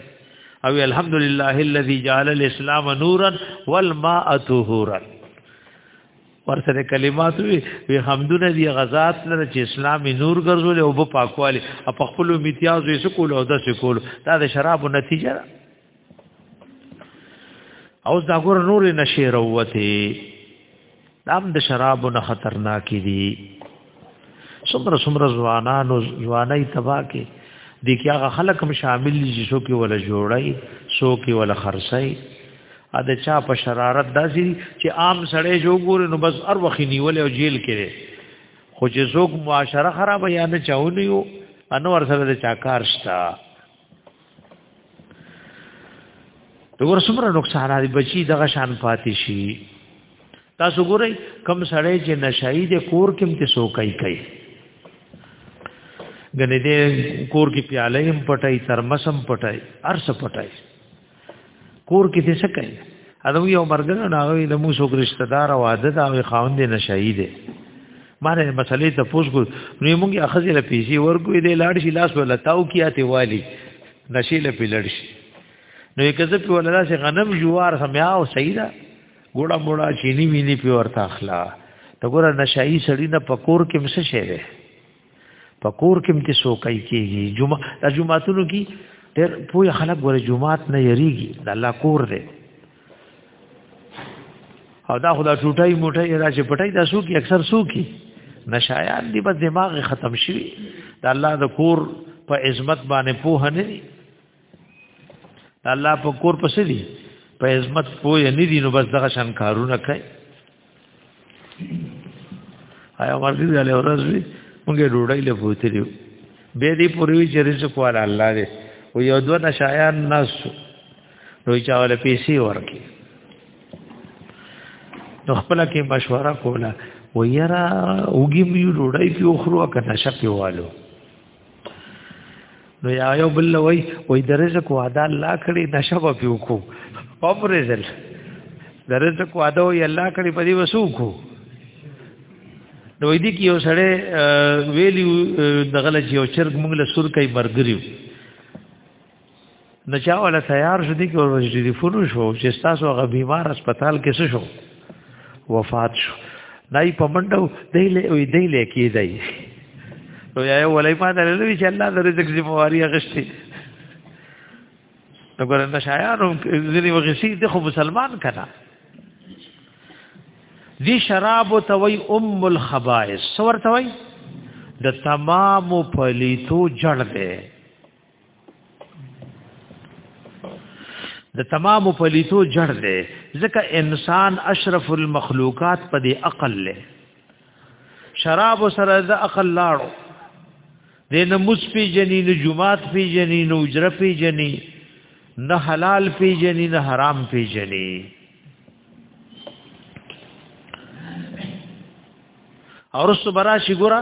او الحمدلله الذي جعل الاسلام نورا والماء طهورا ورسره کلمات وی وی حمدونه دی غزات لره چې اسلام نور ګرځول او په پاکوالی په خپل امتیاز یې سکول او د سکول دا د شرابو نتیجه ده او دا ګور نور نشي وروته دا هم د شرابو نه خطرناک دي څومره څومره ځوانانو ځواني تبا کې د کې هغه خلک هم شامل دي چې څوک ولا جوړي څوک ولا خرسي ا د چا په شرارت داسي چې عام سړی جو ګور نو بس ار وخت نیول او جیل کې خو چې څوک معاشره خراب یا نه چاونیو انور سره د چاکار شته دغه څومره نقصان دی بچی دغه شان پاتې شي تاسو ګورئ کم سړی چې نشئی د کور کې مت سو کوي کوي غنې دې کور کې پیاله هم پټای ترمسم پټای ارس پټای کور کې دې څه کوي اده یو مرګنه ناغوي د موسو رشتہ دار او عادت او خاوند نه شهید ماره مسلې ته پوښ کو نو موږ اخذ له پیسې ورکوې دې لاړ شي لاس ولا تاو کیاته والی نشي له پیلړ شي نو یې کزه په ولا سه غنم جوار سمیا او سیدا ګوړه موړه چینی ویني په ورته اخلا ته ګوره نشایي سړی نه پکور کې مس شي په کور کې متي سوکای کیږي جمعه د جمعاتونو کې ډېر پوهه خلک ور جمعات نه یریږي د الله کور دی او دا خدا ټوټای موټای را چې پټای دا سو کې اکثر سو کې نشایان دی بس دماغ ختم شي دا الله د کور په عظمت باندې پوه نه دي الله په کور پسې دي په عظمت پوه نه دي نو بس دغه شان کارونه کوي آیا مرضی دې له ورځ وی مونږه ډوډۍ له پوتې دی به دې پوروي چې رزق والا الله دې او یو دوه نشایان ناس نو چا ول پیسې ورکی نو خپل کې مشوره کوله و یرا وګیم یو ډوډۍ پیو خرو کنه شپې والو نو یا یو بل وای وای د رزق وعده الله کړی نشب پیو کو پم رزل د رزق وعده وی الله کړی په دې وسو کو نو دې کې یو سړی ویلی دغه لږ یو چرګ موږ له سور کوي مرګریو نو چا ولا تیار شو دي کې ورځ دي فونو شو چې تاسو هغه بیمار هسپتال کې څه شو وفات شو دای په منډو دی له وی دی له کې دی نو یا ولای ما درل وی چې الله د رزق ذمہواری غشتي نو ګره نه شایانو ځینی وغسی د خو مسلمان کنا دی شراب توي ام الخبائث سور توي د تمام پلیتو جړ ده د تمام پلیتو جړ دی ځکه انسان اشرف المخلوقات په دی عقل له شراب سره د عقل لاړو د نموس پی جنی نه جمعات پی جنی نه اجر پی جنی نه حلال پی جنی نه حرام پی جنی اور سبرا شګورا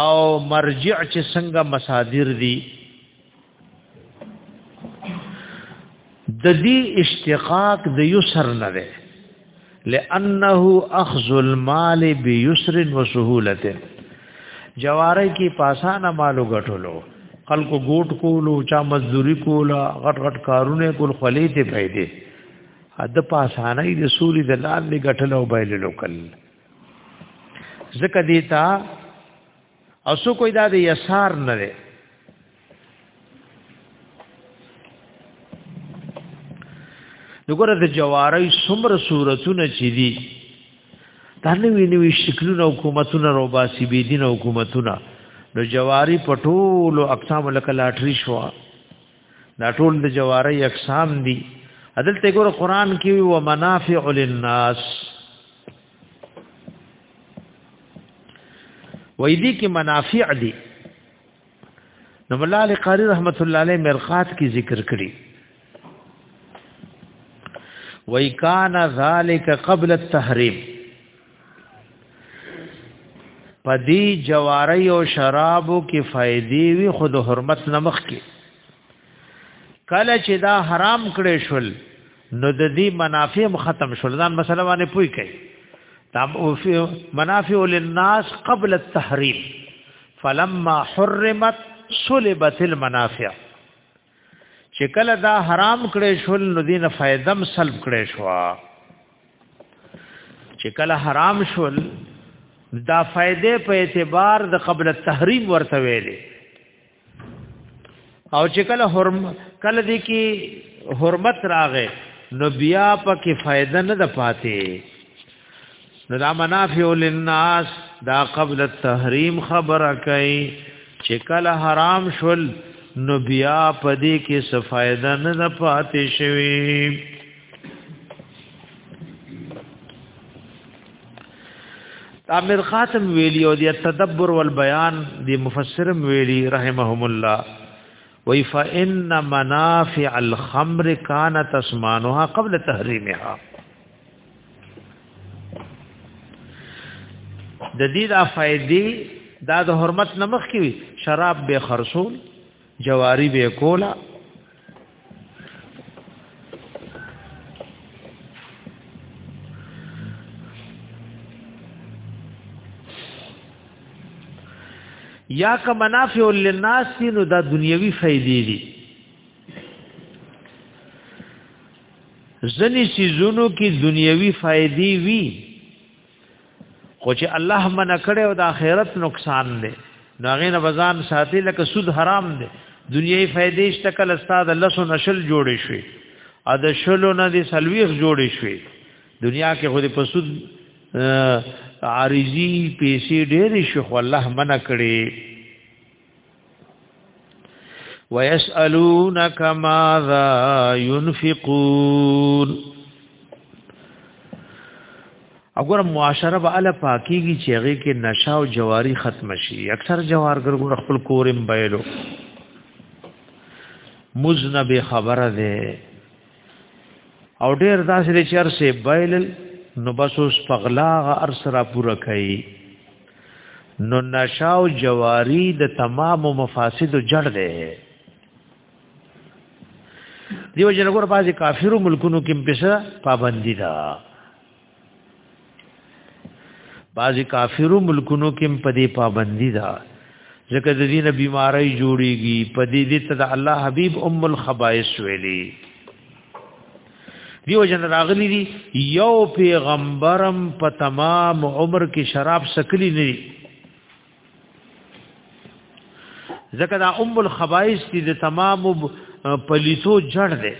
او مرجع چې څنګه مصادر دي د دې اشتقاق د یسر نه ده لانه اخذ المال بيسر وسهوله جواره کې پاسانه مالو غټولو خلکو ګوټ کولو چا مزدوري کولا غټ غټ کارونه کول خلې ته پیدا د پاسانه د سوري د لال لګټلو بایللو کله زکه دیتا او سو کوئی دا د یسار نه دی دغه د جواری سمر صورتونه چي دي دا نوې نوې شکلونه حکومتونه روباسي بي دین حکومتونه نو جواری پټول اقسام لکه لاټري شو دا ټول د جواری اقسام دي عدل ته ګور قران کې و منافع للناس وې دي کې منافع دي نو مولا علی قاری رحمت الله علیه مرقات کې ذکر کړی وای کان ذالک قبل التحریم پدی جواری او شرابو کې فائدې وی خود حرمت نمخ کې کله چې دا حرام کړې شول نو د دې منافع ختم شول ځان مسله باندې پوي کوي تام او منافع للناس قبل التحريم فلما حرمت سلبت المنافع چې کله دا حرام کړي شول نو دین فائدم سلب کړي شو چې کله حرام شول دا فائدې په اعتبار د قبل التحریم ورته ویلې او چې کله حرم کله دې کې حرمت راغې نو بیا په کې فائدہ نه د پاتې نو دا منافع للناس دا قبل التحریم خبره کوي چې کله حرام شول نو بیا پدې کې څه فائدہ نه پاتې شوی امیر خاتم ویلی او د تدبر والبیان د مفسرم ویلی رحمهم الله وی فإن منافع الخمر كانت اسمانها قبل تحریمها د دې د فائدې دا د حرمت نمخ کې وي شراب به خرصول جواری به کولا یا که منافع للناس نو دا دنیوي فائدې دي ځنی سيزونو کې دنیوي فائدې وي خو چې الله منع کړي او د آخرت نقصان دی نو هغه نه بزان ساتي لکه سود حرام دی دنیوي فائدې شته کله استاد الله سو نشل جوړې شي ا د شلو نه دي سلويخ جوړې شي دنیا کې خو دې په سود عارضی پیسې ډېرې شو خو الله منع کړي ويسألونك ماذا ينفقون اگر معاشره به اله پاکیږي چې هغه کې نشه او جواری ختم شي اکثر جوارګر ګور خپل کورم بایلو مزنب خبره ده او ډیر داسې چرسه بایل نو بس اوس پغلا غ ارسرا پوره کوي نو نشاو جواری د تمام مفاسد جړ ده دیو جن ګور بازي کافرو ملکونو کې پیسه پابندی ده بازي کافرو ملکونو کې په دې پابندی ده ځکه د دینه بیماری جوړیږي په دې دې ته د الله حبیب ام الخبائث ویلي دیو جن راغلی دی یو پیغمبرم په تمام عمر کې شراب سکلی نه دی ځکه دا ام الخبائث دي د تمام پلیتو جړ دی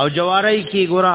او جواری کې ګورا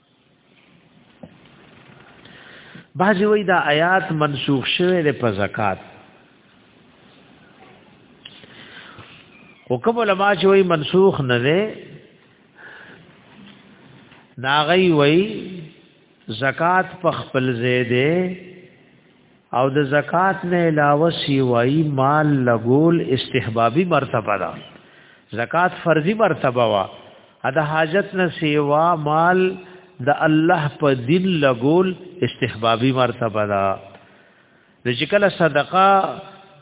بعضی وی دا آیات منسوخ شوه د په زکات حکم علماء چې وی منسوخ نه ده ناغي وی زکات په خپل زیده او د زکات نه علاوه سیوای مال لګول استحبابي مرتبه ده زکات فرضي مرتبه وا دا حاجت نه سیوا مال د الله په دین لګول استحبابي مرتبه ده د چې کله صدقه